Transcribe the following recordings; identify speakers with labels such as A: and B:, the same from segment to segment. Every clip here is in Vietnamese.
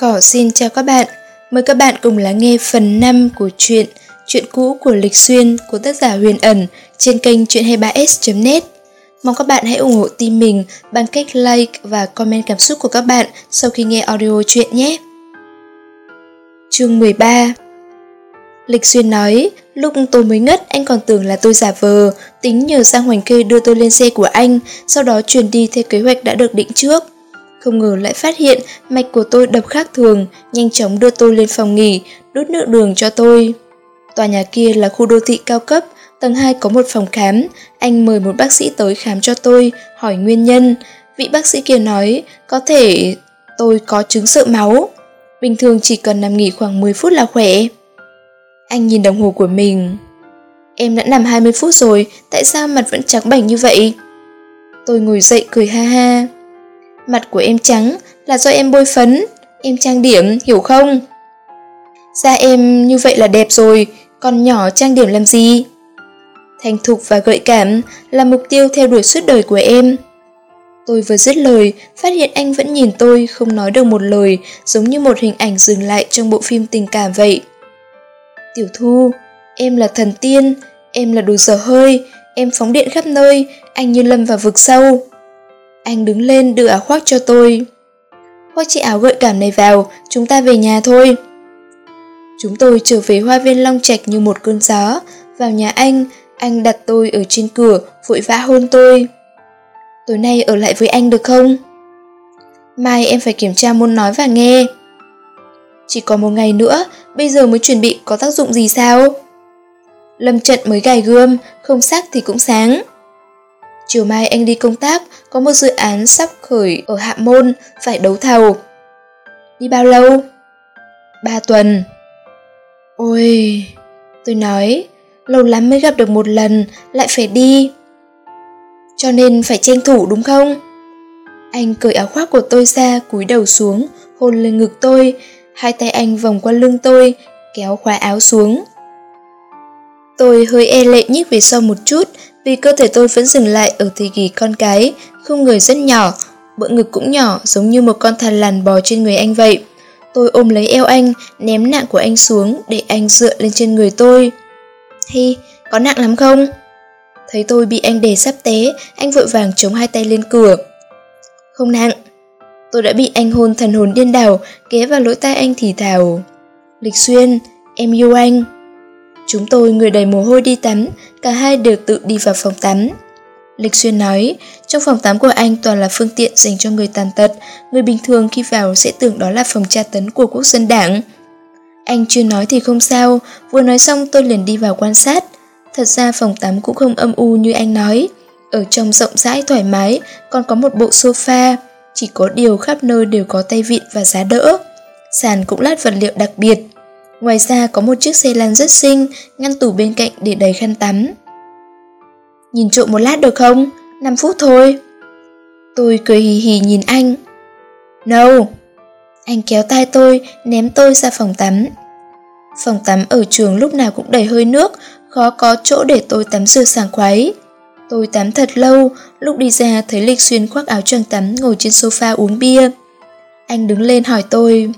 A: Cỏ xin chào các bạn, mời các bạn cùng lắng nghe phần 5 của truyện Chuyện cũ của Lịch Xuyên của tác giả Huyền Ẩn trên kênh chuyện23s.net. Mong các bạn hãy ủng hộ team mình bằng cách like và comment cảm xúc của các bạn sau khi nghe audio chuyện nhé. Chương 13 Lịch Xuyên nói, lúc tôi mới ngất anh còn tưởng là tôi giả vờ, tính nhờ Giang Hoành Kê đưa tôi lên xe của anh, sau đó truyền đi theo kế hoạch đã được định trước. Không ngờ lại phát hiện mạch của tôi đập khác thường, nhanh chóng đưa tôi lên phòng nghỉ, đút nước đường cho tôi. Tòa nhà kia là khu đô thị cao cấp, tầng 2 có một phòng khám, anh mời một bác sĩ tới khám cho tôi, hỏi nguyên nhân. Vị bác sĩ kia nói, có thể tôi có chứng sợ máu. Bình thường chỉ cần nằm nghỉ khoảng 10 phút là khỏe. Anh nhìn đồng hồ của mình. Em đã nằm 20 phút rồi, tại sao mặt vẫn trắng bảnh như vậy? Tôi ngồi dậy cười ha ha. Mặt của em trắng là do em bôi phấn, em trang điểm, hiểu không? Da em như vậy là đẹp rồi, còn nhỏ trang điểm làm gì? Thành thục và gợi cảm là mục tiêu theo đuổi suốt đời của em. Tôi vừa dứt lời, phát hiện anh vẫn nhìn tôi không nói được một lời, giống như một hình ảnh dừng lại trong bộ phim tình cảm vậy. Tiểu Thu, em là thần tiên, em là đồ dở hơi, em phóng điện khắp nơi, anh như lâm vào vực sâu. Anh đứng lên đưa áo khoác cho tôi. Khoác chiếc áo gợi cảm này vào, chúng ta về nhà thôi. Chúng tôi trở về hoa viên long trạch như một cơn gió. Vào nhà anh, anh đặt tôi ở trên cửa, vội vã hôn tôi. Tối nay ở lại với anh được không? Mai em phải kiểm tra môn nói và nghe. Chỉ còn một ngày nữa, bây giờ mới chuẩn bị có tác dụng gì sao? Lâm trận mới gài gươm, không sắc thì cũng sáng. Chiều mai anh đi công tác, có một dự án sắp khởi ở Hạ Môn, phải đấu thầu. Đi bao lâu? Ba tuần. Ôi, tôi nói, lâu lắm mới gặp được một lần, lại phải đi. Cho nên phải tranh thủ đúng không? Anh cởi áo khoác của tôi ra, cúi đầu xuống, hôn lên ngực tôi, hai tay anh vòng qua lưng tôi, kéo khóa áo xuống. Tôi hơi e lệ nhích về sau một chút, vì cơ thể tôi vẫn dừng lại ở thời kỳ con cái, không người rất nhỏ, bữa ngực cũng nhỏ giống như một con thằn lằn bò trên người anh vậy. Tôi ôm lấy eo anh, ném nặng của anh xuống để anh dựa lên trên người tôi. Hi, có nặng lắm không? Thấy tôi bị anh đè sắp té, anh vội vàng chống hai tay lên cửa. Không nặng. Tôi đã bị anh hôn thần hồn điên đảo, ghé vào lỗ tai anh thì thào. Lịch xuyên, em yêu anh. Chúng tôi người đầy mồ hôi đi tắm, cả hai đều tự đi vào phòng tắm. Lịch Xuyên nói, trong phòng tắm của anh toàn là phương tiện dành cho người tàn tật, người bình thường khi vào sẽ tưởng đó là phòng tra tấn của quốc dân đảng. Anh chưa nói thì không sao, vừa nói xong tôi liền đi vào quan sát. Thật ra phòng tắm cũng không âm u như anh nói. Ở trong rộng rãi thoải mái, còn có một bộ sofa, chỉ có điều khắp nơi đều có tay vịn và giá đỡ. Sàn cũng lát vật liệu đặc biệt. Ngoài ra có một chiếc xe lăn rất xinh, ngăn tủ bên cạnh để đầy khăn tắm. Nhìn trộm một lát được không? 5 phút thôi. Tôi cười hì hì nhìn anh. No. Anh kéo tay tôi, ném tôi ra phòng tắm. Phòng tắm ở trường lúc nào cũng đầy hơi nước, khó có chỗ để tôi tắm rửa sảng khoái. Tôi tắm thật lâu, lúc đi ra thấy Lịch Xuyên khoác áo choàng tắm ngồi trên sofa uống bia. Anh đứng lên hỏi tôi,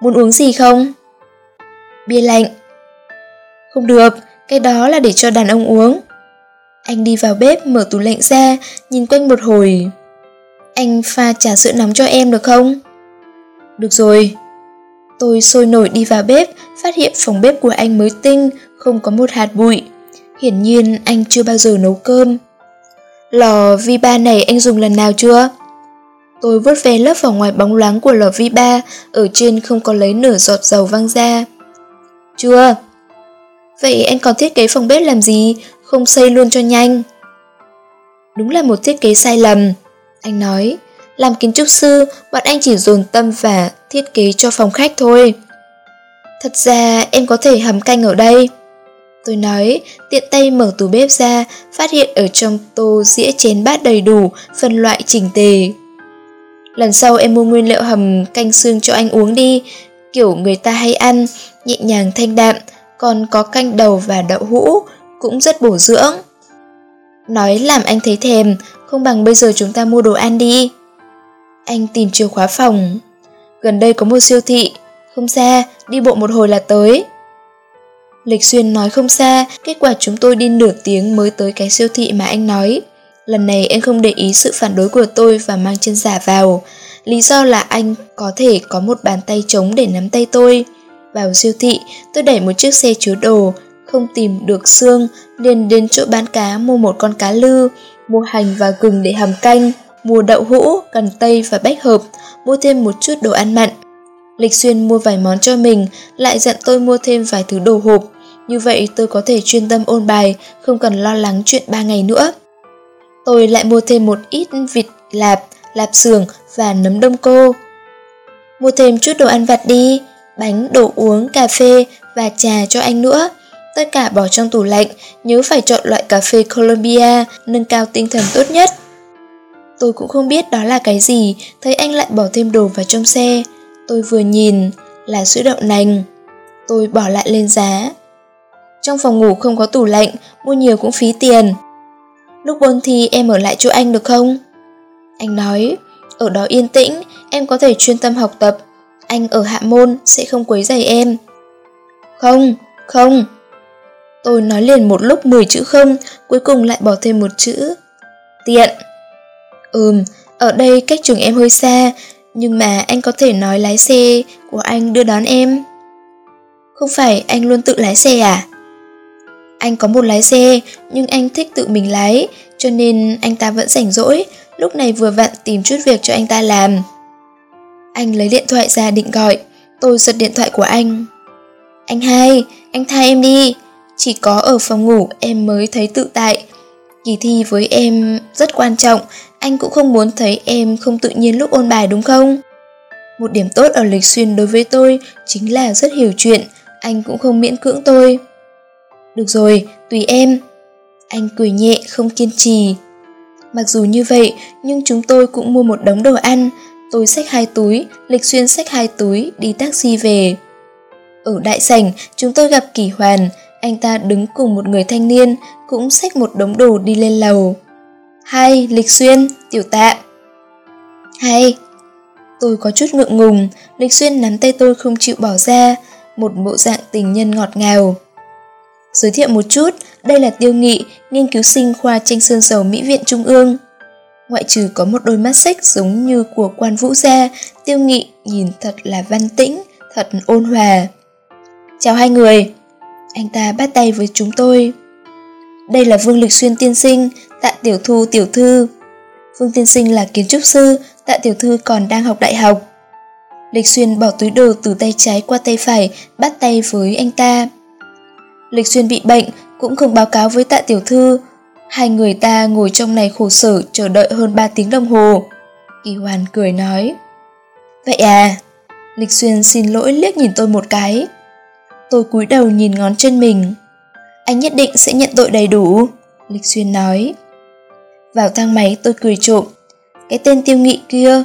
A: muốn uống gì không? Bia lạnh. Không được, cái đó là để cho đàn ông uống. Anh đi vào bếp mở tủ lạnh ra, nhìn quanh một hồi. Anh pha trà sữa nóng cho em được không? Được rồi. Tôi sôi nổi đi vào bếp, phát hiện phòng bếp của anh mới tinh, không có một hạt bụi. Hiển nhiên anh chưa bao giờ nấu cơm. Lò vi ba này anh dùng lần nào chưa? Tôi vớt ve lớp vỏ ngoài bóng loáng của lò vi ba ở trên không có lấy nửa giọt dầu văng ra. Chưa. Vậy anh còn thiết kế phòng bếp làm gì, không xây luôn cho nhanh? Đúng là một thiết kế sai lầm. Anh nói, làm kiến trúc sư, bọn anh chỉ dồn tâm và thiết kế cho phòng khách thôi. Thật ra em có thể hầm canh ở đây. Tôi nói, tiện tay mở tủ bếp ra, phát hiện ở trong tô dĩa chén bát đầy đủ, phân loại chỉnh tề. Lần sau em mua nguyên liệu hầm canh xương cho anh uống đi, kiểu người ta hay ăn, nhẹ nhàng thanh đạm, còn có canh đầu và đậu hũ, cũng rất bổ dưỡng. Nói làm anh thấy thèm, không bằng bây giờ chúng ta mua đồ ăn đi. Anh tìm chìa khóa phòng. Gần đây có một siêu thị, không xa, đi bộ một hồi là tới. Lịch Xuyên nói không xa, kết quả chúng tôi đi nửa tiếng mới tới cái siêu thị mà anh nói. Lần này anh không để ý sự phản đối của tôi và mang chân giả vào. Lý do là anh có thể có một bàn tay trống để nắm tay tôi. Vào siêu thị, tôi đẩy một chiếc xe chứa đồ, không tìm được xương, liền đến chỗ bán cá mua một con cá lư, mua hành và gừng để hầm canh, mua đậu hũ, cần tây và bách hợp, mua thêm một chút đồ ăn mặn. Lịch Xuyên mua vài món cho mình, lại dặn tôi mua thêm vài thứ đồ hộp. Như vậy tôi có thể chuyên tâm ôn bài, không cần lo lắng chuyện ba ngày nữa. Tôi lại mua thêm một ít vịt lạp, lạp xưởng và nấm đông cô. Mua thêm chút đồ ăn vặt đi, bánh, đồ uống, cà phê và trà cho anh nữa. Tất cả bỏ trong tủ lạnh, nhớ phải chọn loại cà phê Colombia, nâng cao tinh thần tốt nhất. Tôi cũng không biết đó là cái gì, thấy anh lại bỏ thêm đồ vào trong xe. Tôi vừa nhìn, là sữa đậu nành. Tôi bỏ lại lên giá. Trong phòng ngủ không có tủ lạnh, mua nhiều cũng phí tiền. Lúc buôn thi em ở lại chỗ anh được không? Anh nói, ở đó yên tĩnh, em có thể chuyên tâm học tập. Anh ở hạ môn sẽ không quấy rầy em. Không, không. Tôi nói liền một lúc 10 chữ không, cuối cùng lại bỏ thêm một chữ. Tiện. Ừm, ở đây cách trường em hơi xa, nhưng mà anh có thể nói lái xe của anh đưa đón em. Không phải anh luôn tự lái xe à? Anh có một lái xe, nhưng anh thích tự mình lái, cho nên anh ta vẫn rảnh rỗi, lúc này vừa vặn tìm chút việc cho anh ta làm. Anh lấy điện thoại ra định gọi, tôi giật điện thoại của anh. Anh hai, anh thay em đi, chỉ có ở phòng ngủ em mới thấy tự tại. Kỳ thi với em rất quan trọng, anh cũng không muốn thấy em không tự nhiên lúc ôn bài đúng không? Một điểm tốt ở lịch xuyên đối với tôi chính là rất hiểu chuyện, anh cũng không miễn cưỡng tôi. Được rồi, tùy em. Anh cười nhẹ không kiên trì. Mặc dù như vậy, nhưng chúng tôi cũng mua một đống đồ ăn. Tôi xách hai túi, Lịch Xuyên xách hai túi, đi taxi về. Ở đại sảnh, chúng tôi gặp Kỳ Hoàn, anh ta đứng cùng một người thanh niên, cũng xách một đống đồ đi lên lầu. Hai, Lịch Xuyên, tiểu tạ. Hai. Tôi có chút ngượng ngùng, Lịch Xuyên nắm tay tôi không chịu bỏ ra, một bộ dạng tình nhân ngọt ngào. Giới thiệu một chút, đây là Tiêu Nghị, nghiên cứu sinh khoa tranh sơn dầu Mỹ viện Trung ương. Ngoại trừ có một đôi mắt xích giống như của quan vũ gia, Tiêu Nghị nhìn thật là văn tĩnh, thật ôn hòa. Chào hai người. Anh ta bắt tay với chúng tôi. Đây là Vương Lịch Xuyên tiên sinh, tạ tiểu thu tiểu thư. Vương tiên sinh là kiến trúc sư, tạ tiểu thư còn đang học đại học. Lịch Xuyên bỏ túi đồ từ tay trái qua tay phải, bắt tay với anh ta. Lịch Xuyên bị bệnh, cũng không báo cáo với tạ tiểu thư. Hai người ta ngồi trong này khổ sở chờ đợi hơn 3 tiếng đồng hồ. Kỳ Hoàn cười nói. Vậy à? Lịch Xuyên xin lỗi liếc nhìn tôi một cái. Tôi cúi đầu nhìn ngón chân mình. Anh nhất định sẽ nhận tội đầy đủ, Lịch Xuyên nói. Vào thang máy tôi cười trộm. Cái tên tiêu nghị kia,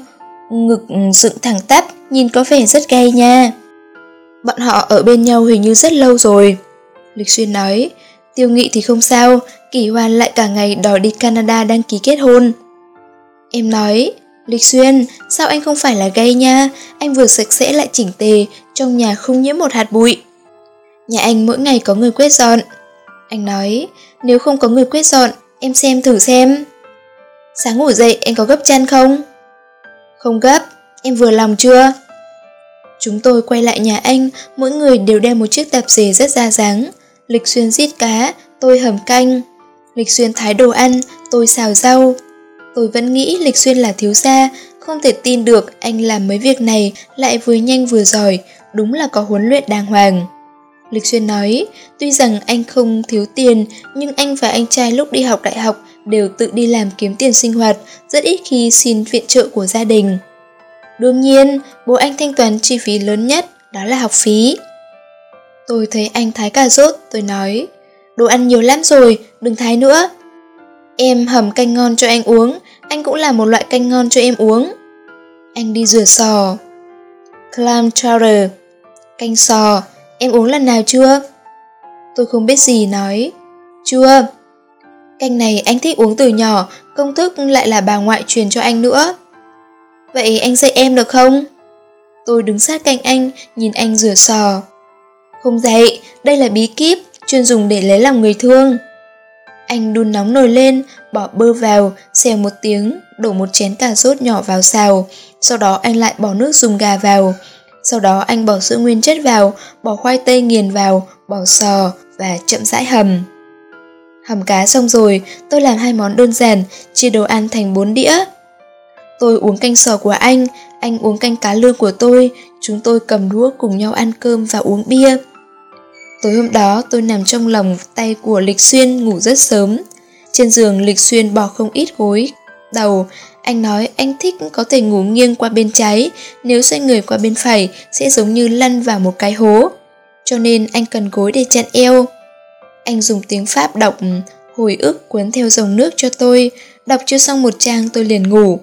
A: ngực dựng thẳng tắp, nhìn có vẻ rất gay nha. Bọn họ ở bên nhau hình như rất lâu rồi. Lịch Xuyên nói, tiêu nghị thì không sao, Kỳ Hoan lại cả ngày đòi đi Canada đăng ký kết hôn. Em nói, Lịch Xuyên, sao anh không phải là gay nha, anh vừa sạch sẽ lại chỉnh tề, trong nhà không nhiễm một hạt bụi. Nhà anh mỗi ngày có người quét dọn. Anh nói, nếu không có người quét dọn, em xem thử xem. Sáng ngủ dậy em có gấp chăn không? Không gấp, em vừa lòng chưa? Chúng tôi quay lại nhà anh, mỗi người đều đeo một chiếc tạp dề rất ra dáng. Lịch xuyên giết cá, tôi hầm canh. Lịch xuyên thái đồ ăn, tôi xào rau. Tôi vẫn nghĩ Lịch xuyên là thiếu gia, không thể tin được anh làm mấy việc này lại vừa nhanh vừa giỏi, đúng là có huấn luyện đàng hoàng. Lịch Xuyên nói, tuy rằng anh không thiếu tiền, nhưng anh và anh trai lúc đi học đại học đều tự đi làm kiếm tiền sinh hoạt, rất ít khi xin viện trợ của gia đình. Đương nhiên, bố anh thanh toán chi phí lớn nhất, đó là học phí. Tôi thấy anh thái cà rốt, tôi nói, đồ ăn nhiều lắm rồi, đừng thái nữa. Em hầm canh ngon cho anh uống, anh cũng làm một loại canh ngon cho em uống. Anh đi rửa sò. Clam chowder, canh sò, em uống lần nào chưa? Tôi không biết gì nói. Chưa. Canh này anh thích uống từ nhỏ, công thức lại là bà ngoại truyền cho anh nữa. Vậy anh dạy em được không? Tôi đứng sát cạnh anh, nhìn anh rửa sò. Không dạy, đây là bí kíp, chuyên dùng để lấy lòng người thương. Anh đun nóng nồi lên, bỏ bơ vào, xèo một tiếng, đổ một chén cà rốt nhỏ vào xào. Sau đó anh lại bỏ nước dùng gà vào. Sau đó anh bỏ sữa nguyên chất vào, bỏ khoai tây nghiền vào, bỏ sò và chậm rãi hầm. Hầm cá xong rồi, tôi làm hai món đơn giản, chia đồ ăn thành bốn đĩa. Tôi uống canh sò của anh, anh uống canh cá lương của tôi, chúng tôi cầm đũa cùng nhau ăn cơm và uống bia. Tối hôm đó tôi nằm trong lòng tay của Lịch Xuyên ngủ rất sớm. Trên giường Lịch Xuyên bỏ không ít gối đầu. Anh nói anh thích có thể ngủ nghiêng qua bên trái, nếu xoay người qua bên phải sẽ giống như lăn vào một cái hố. Cho nên anh cần gối để chặn eo. Anh dùng tiếng Pháp đọc ừ, hồi ức cuốn theo dòng nước cho tôi, đọc chưa xong một trang tôi liền ngủ.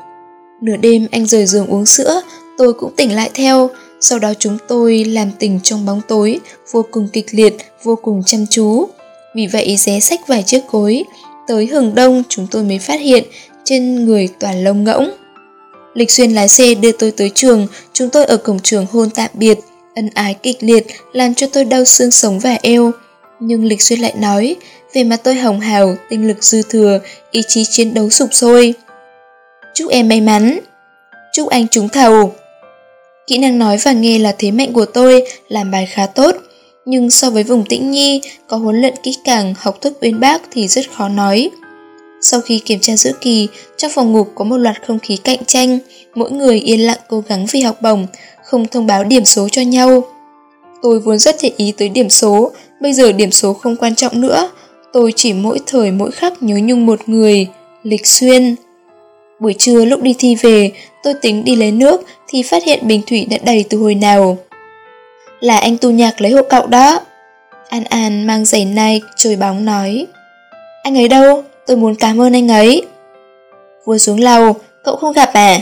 A: Nửa đêm anh rời giường uống sữa, tôi cũng tỉnh lại theo, sau đó chúng tôi làm tình trong bóng tối, vô cùng kịch liệt, vô cùng chăm chú. Vì vậy ré sách vài chiếc gối, tới hừng đông chúng tôi mới phát hiện trên người toàn lông ngỗng. Lịch xuyên lái xe đưa tôi tới trường, chúng tôi ở cổng trường hôn tạm biệt, ân ái kịch liệt làm cho tôi đau xương sống và eo. Nhưng Lịch xuyên lại nói, về mặt tôi hồng hào, tinh lực dư thừa, ý chí chiến đấu sụp sôi. Chúc em may mắn. Chúc anh trúng thầu. Kỹ năng nói và nghe là thế mạnh của tôi, làm bài khá tốt. Nhưng so với vùng tĩnh nhi, có huấn luyện kỹ càng, học thức uyên bác thì rất khó nói. Sau khi kiểm tra giữa kỳ, trong phòng ngủ có một loạt không khí cạnh tranh, mỗi người yên lặng cố gắng vì học bổng, không thông báo điểm số cho nhau. Tôi vốn rất để ý tới điểm số, bây giờ điểm số không quan trọng nữa. Tôi chỉ mỗi thời mỗi khắc nhớ nhung một người, Lịch Xuyên. Buổi trưa lúc đi thi về, tôi tính đi lấy nước thì phát hiện bình thủy đã đầy từ hồi nào. Là anh tu nhạc lấy hộ cậu đó. An An mang giày Nike trồi bóng nói. Anh ấy đâu? Tôi muốn cảm ơn anh ấy. Vừa xuống lầu, cậu không gặp à?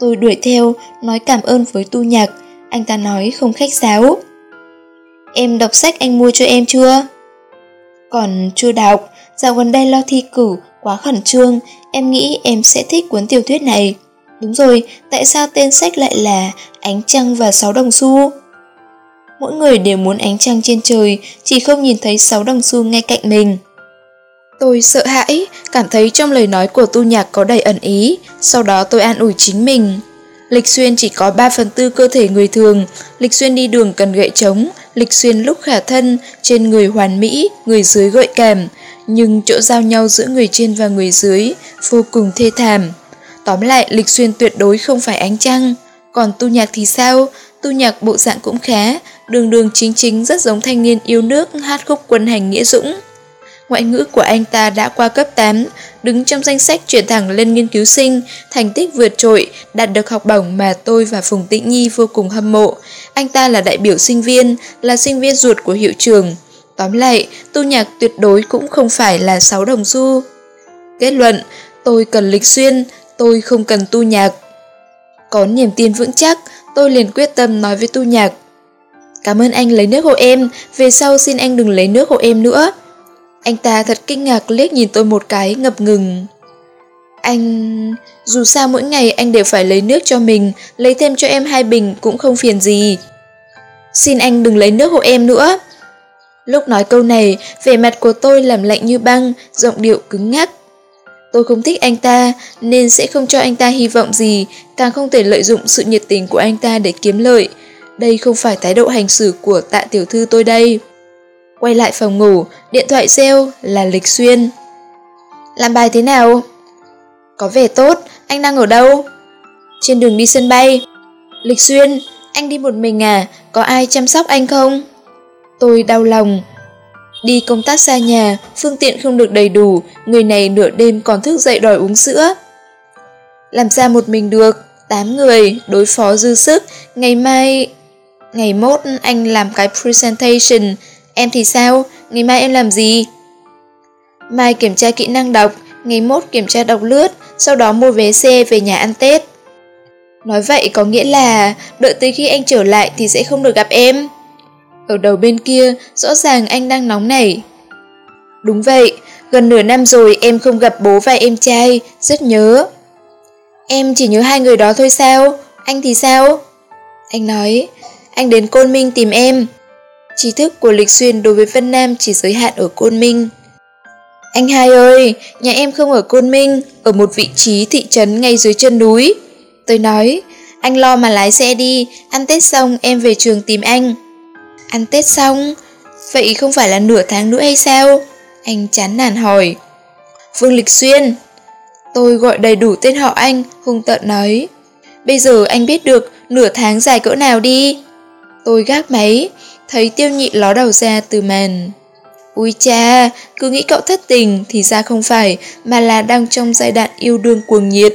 A: Tôi đuổi theo, nói cảm ơn với tu nhạc. Anh ta nói không khách sáo. Em đọc sách anh mua cho em chưa? Còn chưa đọc, dạo gần đây lo thi cử, quá khẩn trương, em nghĩ em sẽ thích cuốn tiểu thuyết này. Đúng rồi, tại sao tên sách lại là Ánh trăng và sáu đồng xu? Mỗi người đều muốn ánh trăng trên trời, chỉ không nhìn thấy sáu đồng xu ngay cạnh mình. Tôi sợ hãi, cảm thấy trong lời nói của tu nhạc có đầy ẩn ý, sau đó tôi an ủi chính mình. Lịch Xuyên chỉ có 3 phần tư cơ thể người thường, Lịch Xuyên đi đường cần gậy trống, Lịch Xuyên lúc khả thân, trên người hoàn mỹ, người dưới gợi cảm, nhưng chỗ giao nhau giữa người trên và người dưới vô cùng thê thảm. Tóm lại, Lịch Xuyên tuyệt đối không phải ánh trăng. Còn tu nhạc thì sao? Tu nhạc bộ dạng cũng khá, đường đường chính chính rất giống thanh niên yêu nước hát khúc quân hành nghĩa dũng. Ngoại ngữ của anh ta đã qua cấp 8, đứng trong danh sách chuyển thẳng lên nghiên cứu sinh, thành tích vượt trội, đạt được học bổng mà tôi và Phùng Tĩnh Nhi vô cùng hâm mộ. Anh ta là đại biểu sinh viên, là sinh viên ruột của hiệu trường. Tóm lại, tu nhạc tuyệt đối cũng không phải là sáu đồng xu. Kết luận, tôi cần lịch xuyên, tôi không cần tu nhạc. Có niềm tin vững chắc, tôi liền quyết tâm nói với tu nhạc. Cảm ơn anh lấy nước hộ em, về sau xin anh đừng lấy nước hộ em nữa. Anh ta thật kinh ngạc liếc nhìn tôi một cái ngập ngừng. Anh... Dù sao mỗi ngày anh đều phải lấy nước cho mình, lấy thêm cho em hai bình cũng không phiền gì. Xin anh đừng lấy nước hộ em nữa. Lúc nói câu này, vẻ mặt của tôi làm lạnh như băng, giọng điệu cứng ngắc. Tôi không thích anh ta, nên sẽ không cho anh ta hy vọng gì, càng không thể lợi dụng sự nhiệt tình của anh ta để kiếm lợi. Đây không phải thái độ hành xử của tạ tiểu thư tôi đây. Quay lại phòng ngủ, điện thoại reo là Lịch Xuyên. Làm bài thế nào? Có vẻ tốt, anh đang ở đâu? Trên đường đi sân bay. Lịch Xuyên, anh đi một mình à? Có ai chăm sóc anh không? Tôi đau lòng. Đi công tác xa nhà, phương tiện không được đầy đủ, người này nửa đêm còn thức dậy đòi uống sữa. Làm ra một mình được, 8 người, đối phó dư sức, ngày mai... Ngày mốt anh làm cái presentation, Em thì sao? Ngày mai em làm gì? Mai kiểm tra kỹ năng đọc, ngày mốt kiểm tra đọc lướt, sau đó mua vé xe về nhà ăn Tết. Nói vậy có nghĩa là đợi tới khi anh trở lại thì sẽ không được gặp em. Ở đầu bên kia, rõ ràng anh đang nóng nảy. Đúng vậy, gần nửa năm rồi em không gặp bố và em trai, rất nhớ. Em chỉ nhớ hai người đó thôi sao? Anh thì sao? Anh nói, anh đến Côn Minh tìm em. Trí thức của Lịch Xuyên đối với Vân Nam chỉ giới hạn ở Côn Minh. Anh hai ơi, nhà em không ở Côn Minh, ở một vị trí thị trấn ngay dưới chân núi. Tôi nói, anh lo mà lái xe đi, ăn Tết xong em về trường tìm anh. Ăn Tết xong? Vậy không phải là nửa tháng nữa hay sao? Anh chán nản hỏi. Vương Lịch Xuyên. Tôi gọi đầy đủ tên họ anh, hung tợn nói. Bây giờ anh biết được nửa tháng dài cỡ nào đi. Tôi gác máy, thấy tiêu nhị ló đầu ra từ màn. Ui cha, cứ nghĩ cậu thất tình thì ra không phải, mà là đang trong giai đoạn yêu đương cuồng nhiệt.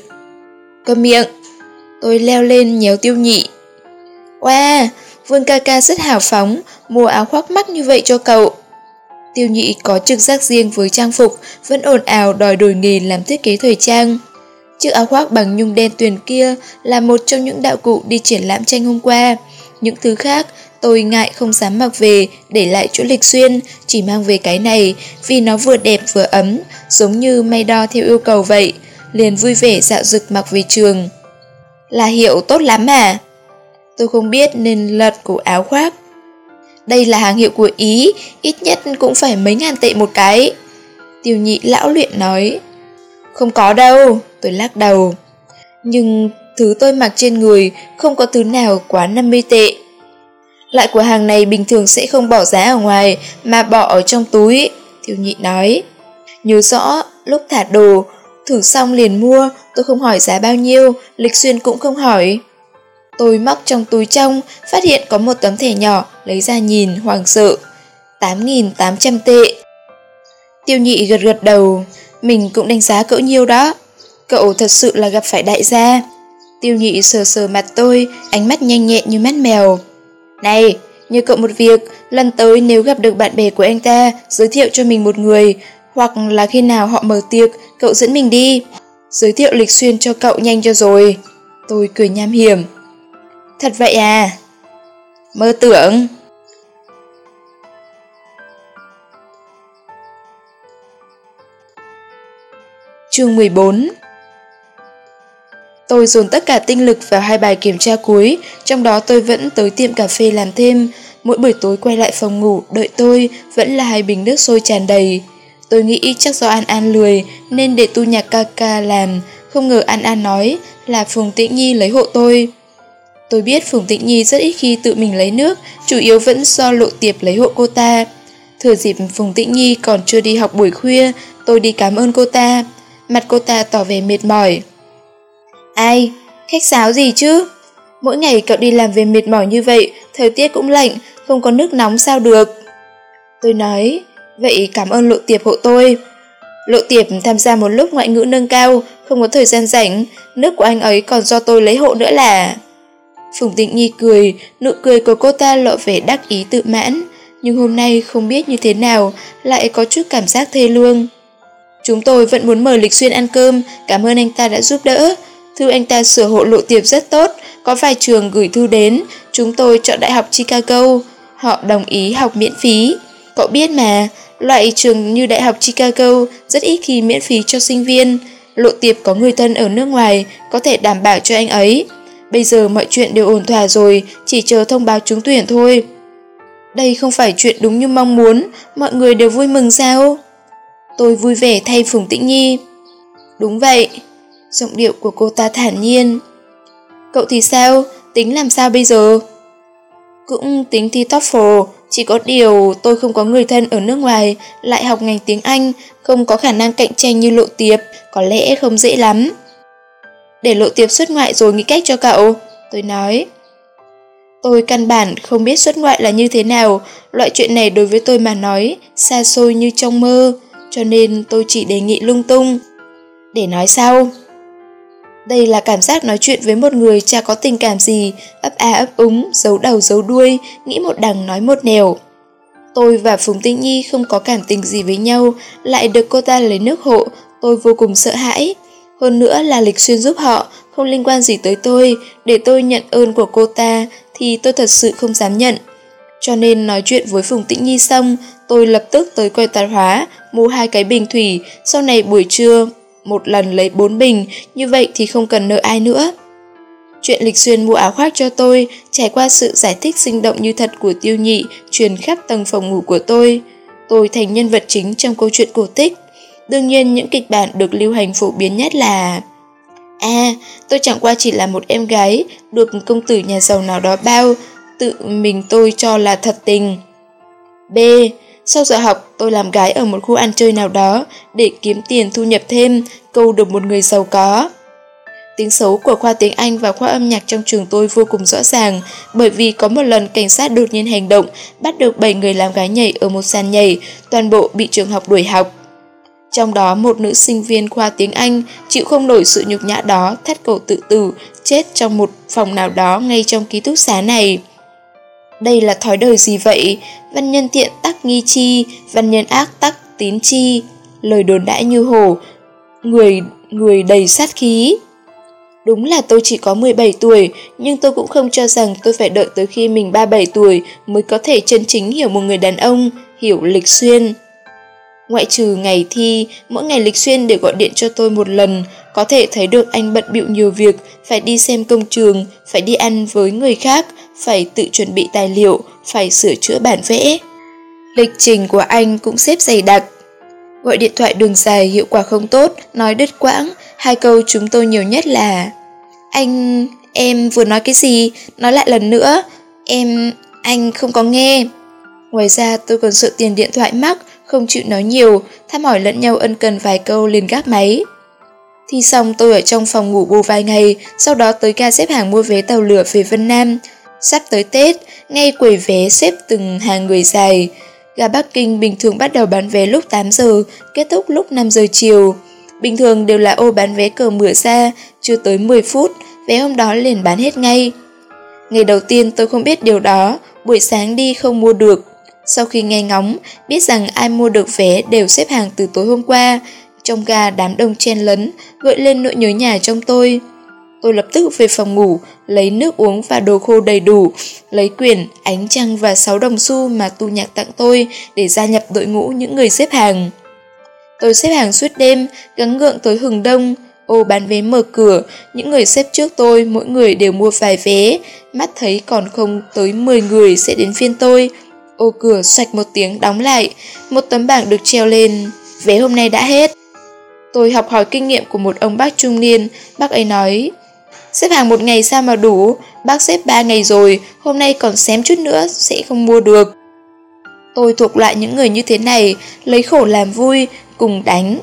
A: Cầm miệng. Tôi leo lên nhéo tiêu nhị. Wow, Vương ca ca rất hào phóng, mua áo khoác mắc như vậy cho cậu. Tiêu nhị có trực giác riêng với trang phục, vẫn ồn ào đòi đổi nghề làm thiết kế thời trang. Chiếc áo khoác bằng nhung đen tuyền kia là một trong những đạo cụ đi triển lãm tranh hôm qua. Những thứ khác tôi ngại không dám mặc về để lại chỗ lịch xuyên, chỉ mang về cái này vì nó vừa đẹp vừa ấm, giống như may đo theo yêu cầu vậy. Liền vui vẻ dạo dực mặc về trường. Là hiệu tốt lắm à? Tôi không biết nên lật cổ áo khoác. Đây là hàng hiệu của Ý, ít nhất cũng phải mấy ngàn tệ một cái. Tiêu nhị lão luyện nói. Không có đâu, tôi lắc đầu. Nhưng thứ tôi mặc trên người không có thứ nào quá 50 tệ. Loại của hàng này bình thường sẽ không bỏ giá ở ngoài mà bỏ ở trong túi, Tiêu nhị nói. Nhớ rõ, lúc thả đồ, thử xong liền mua, tôi không hỏi giá bao nhiêu, Lịch Xuyên cũng không hỏi. Tôi móc trong túi trong, phát hiện có một tấm thẻ nhỏ, lấy ra nhìn, hoàng sợ. 8.800 tệ. Tiêu nhị gật gật đầu, mình cũng đánh giá cỡ nhiêu đó. Cậu thật sự là gặp phải đại gia. Tiêu nhị sờ sờ mặt tôi, ánh mắt nhanh nhẹn như mắt mèo. Này, nhờ cậu một việc, lần tới nếu gặp được bạn bè của anh ta, giới thiệu cho mình một người, hoặc là khi nào họ mở tiệc, cậu dẫn mình đi. Giới thiệu lịch xuyên cho cậu nhanh cho rồi. Tôi cười nham hiểm. Thật vậy à? Mơ tưởng. Chương 14 Tôi dồn tất cả tinh lực vào hai bài kiểm tra cuối, trong đó tôi vẫn tới tiệm cà phê làm thêm. Mỗi buổi tối quay lại phòng ngủ, đợi tôi, vẫn là hai bình nước sôi tràn đầy. Tôi nghĩ chắc do An An lười, nên để tu nhạc ca ca làm. Không ngờ An An nói là Phùng Tĩnh Nhi lấy hộ tôi. Tôi biết Phùng tịnh Nhi rất ít khi tự mình lấy nước, chủ yếu vẫn do lộ tiệp lấy hộ cô ta. Thừa dịp Phùng tịnh Nhi còn chưa đi học buổi khuya, tôi đi cảm ơn cô ta. Mặt cô ta tỏ vẻ mệt mỏi. Ai? Khách sáo gì chứ? Mỗi ngày cậu đi làm về mệt mỏi như vậy, thời tiết cũng lạnh, không có nước nóng sao được. Tôi nói, vậy cảm ơn lộ tiệp hộ tôi. Lộ tiệp tham gia một lúc ngoại ngữ nâng cao, không có thời gian rảnh, nước của anh ấy còn do tôi lấy hộ nữa là... Phùng Tịnh Nhi cười, nụ cười của cô ta lộ vẻ đắc ý tự mãn, nhưng hôm nay không biết như thế nào, lại có chút cảm giác thê lương. Chúng tôi vẫn muốn mời Lịch Xuyên ăn cơm, cảm ơn anh ta đã giúp đỡ. Thư anh ta sửa hộ lộ tiệp rất tốt, có vài trường gửi thư đến, chúng tôi chọn Đại học Chicago. Họ đồng ý học miễn phí. Cậu biết mà, loại trường như Đại học Chicago rất ít khi miễn phí cho sinh viên. Lộ tiệp có người thân ở nước ngoài, có thể đảm bảo cho anh ấy. Bây giờ mọi chuyện đều ổn thỏa rồi, chỉ chờ thông báo trúng tuyển thôi. Đây không phải chuyện đúng như mong muốn, mọi người đều vui mừng sao? Tôi vui vẻ thay Phùng Tĩnh Nhi. Đúng vậy. Giọng điệu của cô ta thản nhiên. Cậu thì sao? Tính làm sao bây giờ? Cũng tính thi TOEFL, chỉ có điều tôi không có người thân ở nước ngoài, lại học ngành tiếng Anh, không có khả năng cạnh tranh như lộ tiệp, có lẽ không dễ lắm. Để lộ tiệp xuất ngoại rồi nghĩ cách cho cậu, tôi nói. Tôi căn bản không biết xuất ngoại là như thế nào, loại chuyện này đối với tôi mà nói, xa xôi như trong mơ, cho nên tôi chỉ đề nghị lung tung. Để nói sau. Đây là cảm giác nói chuyện với một người chả có tình cảm gì, ấp a ấp úng, giấu đầu giấu đuôi, nghĩ một đằng nói một nẻo. Tôi và Phùng Tinh Nhi không có cảm tình gì với nhau, lại được cô ta lấy nước hộ, tôi vô cùng sợ hãi. Hơn nữa là Lịch Xuyên giúp họ, không liên quan gì tới tôi, để tôi nhận ơn của cô ta thì tôi thật sự không dám nhận. Cho nên nói chuyện với Phùng Tĩnh Nhi xong, tôi lập tức tới quầy tạp hóa, mua hai cái bình thủy, sau này buổi trưa một lần lấy bốn bình, như vậy thì không cần nợ ai nữa. Chuyện lịch xuyên mua áo khoác cho tôi, trải qua sự giải thích sinh động như thật của tiêu nhị, truyền khắp tầng phòng ngủ của tôi. Tôi thành nhân vật chính trong câu chuyện cổ tích. Đương nhiên những kịch bản được lưu hành phổ biến nhất là À, tôi chẳng qua chỉ là một em gái, được công tử nhà giàu nào đó bao, tự mình tôi cho là thật tình. B. Sau giờ học, tôi làm gái ở một khu ăn chơi nào đó để kiếm tiền thu nhập thêm, câu được một người giàu có. Tiếng xấu của khoa tiếng Anh và khoa âm nhạc trong trường tôi vô cùng rõ ràng, bởi vì có một lần cảnh sát đột nhiên hành động, bắt được 7 người làm gái nhảy ở một sàn nhảy, toàn bộ bị trường học đuổi học. Trong đó một nữ sinh viên khoa tiếng Anh chịu không nổi sự nhục nhã đó, thắt cổ tự tử, chết trong một phòng nào đó ngay trong ký túc xá này. Đây là thói đời gì vậy? Văn nhân thiện tắc nghi chi, văn nhân ác tắc tín chi. Lời đồn đãi như hồ, người người đầy sát khí. Đúng là tôi chỉ có 17 tuổi, nhưng tôi cũng không cho rằng tôi phải đợi tới khi mình 37 tuổi mới có thể chân chính hiểu một người đàn ông, hiểu lịch xuyên. Ngoại trừ ngày thi, mỗi ngày Lịch Xuyên đều gọi điện cho tôi một lần, có thể thấy được anh bận bịu nhiều việc, phải đi xem công trường, phải đi ăn với người khác, phải tự chuẩn bị tài liệu, phải sửa chữa bản vẽ. Lịch trình của anh cũng xếp dày đặc. Gọi điện thoại đường dài hiệu quả không tốt, nói đứt quãng, hai câu chúng tôi nhiều nhất là Anh, em vừa nói cái gì? Nói lại lần nữa. Em, anh không có nghe. Ngoài ra tôi còn sợ tiền điện thoại mắc, không chịu nói nhiều, thăm hỏi lẫn nhau ân cần vài câu liền gác máy. Thi xong tôi ở trong phòng ngủ bù vài ngày, sau đó tới ga xếp hàng mua vé tàu lửa về Vân Nam. Sắp tới Tết, ngay quầy vé xếp từng hàng người dài. Ga Bắc Kinh bình thường bắt đầu bán vé lúc 8 giờ, kết thúc lúc 5 giờ chiều. Bình thường đều là ô bán vé cờ mở ra, chưa tới 10 phút, vé hôm đó liền bán hết ngay. Ngày đầu tiên tôi không biết điều đó, buổi sáng đi không mua được, sau khi nghe ngóng, biết rằng ai mua được vé đều xếp hàng từ tối hôm qua, trong ga đám đông chen lấn, gợi lên nỗi nhớ nhà trong tôi. Tôi lập tức về phòng ngủ, lấy nước uống và đồ khô đầy đủ, lấy quyển, ánh trăng và 6 đồng xu mà tu nhạc tặng tôi để gia nhập đội ngũ những người xếp hàng. Tôi xếp hàng suốt đêm, gắng gượng tới hừng đông, ô bán vé mở cửa, những người xếp trước tôi mỗi người đều mua vài vé, mắt thấy còn không tới 10 người sẽ đến phiên tôi, Ô cửa xoạch một tiếng đóng lại, một tấm bảng được treo lên. Vé hôm nay đã hết. Tôi học hỏi kinh nghiệm của một ông bác trung niên, bác ấy nói Xếp hàng một ngày sao mà đủ, bác xếp ba ngày rồi, hôm nay còn xém chút nữa sẽ không mua được. Tôi thuộc loại những người như thế này, lấy khổ làm vui, cùng đánh.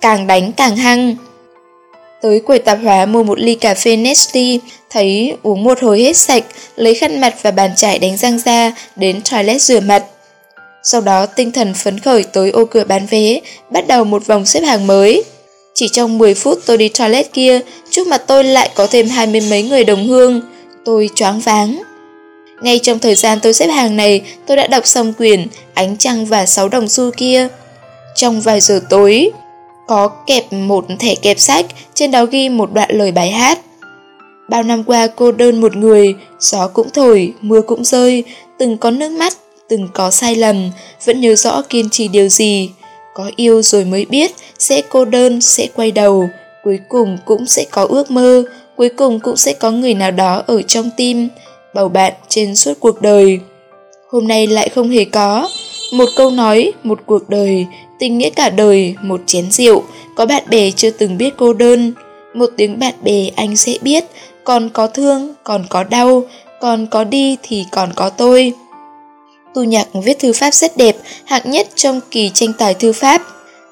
A: Càng đánh càng hăng. Tới quầy tạp hóa mua một ly cà phê Nestle, thấy uống một hồi hết sạch, lấy khăn mặt và bàn chải đánh răng ra, đến toilet rửa mặt. Sau đó tinh thần phấn khởi tới ô cửa bán vé, bắt đầu một vòng xếp hàng mới. Chỉ trong 10 phút tôi đi toilet kia, trước mặt tôi lại có thêm hai mươi mấy người đồng hương. Tôi choáng váng. Ngay trong thời gian tôi xếp hàng này, tôi đã đọc xong quyển Ánh Trăng và Sáu Đồng Xu kia. Trong vài giờ tối, có kẹp một thẻ kẹp sách, trên đó ghi một đoạn lời bài hát. Bao năm qua cô đơn một người, gió cũng thổi, mưa cũng rơi, từng có nước mắt, từng có sai lầm, vẫn nhớ rõ kiên trì điều gì. Có yêu rồi mới biết, sẽ cô đơn, sẽ quay đầu, cuối cùng cũng sẽ có ước mơ, cuối cùng cũng sẽ có người nào đó ở trong tim, bầu bạn trên suốt cuộc đời. Hôm nay lại không hề có, một câu nói, một cuộc đời, tình nghĩa cả đời, một chén rượu, có bạn bè chưa từng biết cô đơn. Một tiếng bạn bè anh sẽ biết, còn có thương, còn có đau, còn có đi thì còn có tôi. Tu nhạc viết thư pháp rất đẹp, hạng nhất trong kỳ tranh tài thư pháp.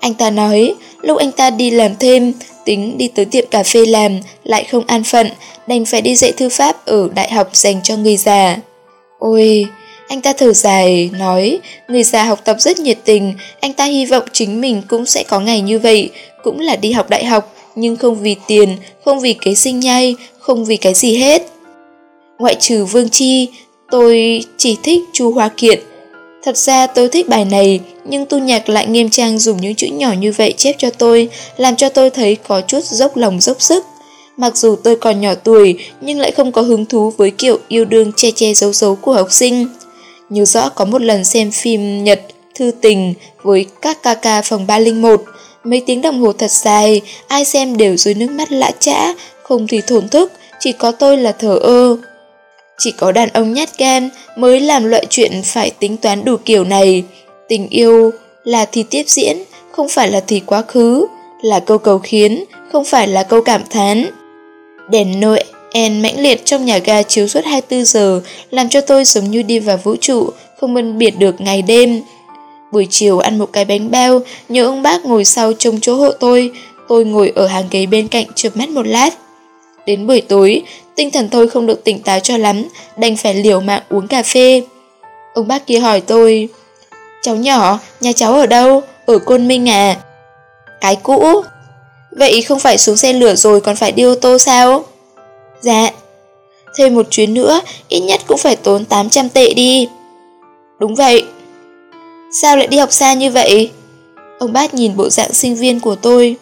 A: Anh ta nói, lúc anh ta đi làm thêm, tính đi tới tiệm cà phê làm, lại không an phận, đành phải đi dạy thư pháp ở đại học dành cho người già. Ôi, anh ta thở dài, nói, người già học tập rất nhiệt tình, anh ta hy vọng chính mình cũng sẽ có ngày như vậy, cũng là đi học đại học, nhưng không vì tiền, không vì cái sinh nhai, không vì cái gì hết. Ngoại trừ Vương Chi, tôi chỉ thích Chu Hoa Kiện. Thật ra tôi thích bài này, nhưng tu nhạc lại nghiêm trang dùng những chữ nhỏ như vậy chép cho tôi, làm cho tôi thấy có chút dốc lòng dốc sức. Mặc dù tôi còn nhỏ tuổi, nhưng lại không có hứng thú với kiểu yêu đương che che giấu giấu của học sinh. Nhớ rõ có một lần xem phim Nhật Thư tình với các ca ca phòng 301, mấy tiếng đồng hồ thật dài, ai xem đều dưới nước mắt lã chã, không thì thổn thức, chỉ có tôi là thở ơ. Chỉ có đàn ông nhát gan mới làm loại chuyện phải tính toán đủ kiểu này. Tình yêu là thì tiếp diễn, không phải là thì quá khứ, là câu cầu khiến, không phải là câu cảm thán. Đèn Noel En mãnh liệt trong nhà ga chiếu suốt 24 giờ, làm cho tôi giống như đi vào vũ trụ, không phân biệt được ngày đêm. Buổi chiều ăn một cái bánh bao, nhớ ông bác ngồi sau trông chỗ hộ tôi, tôi ngồi ở hàng ghế bên cạnh chợp mắt một lát. Đến buổi tối, tinh thần tôi không được tỉnh táo cho lắm, đành phải liều mạng uống cà phê. Ông bác kia hỏi tôi, Cháu nhỏ, nhà cháu ở đâu? Ở Côn Minh à? Cái cũ. Vậy không phải xuống xe lửa rồi còn phải đi ô tô sao? Dạ. Thêm một chuyến nữa, ít nhất cũng phải tốn 800 tệ đi. Đúng vậy. Sao lại đi học xa như vậy? Ông bác nhìn bộ dạng sinh viên của tôi.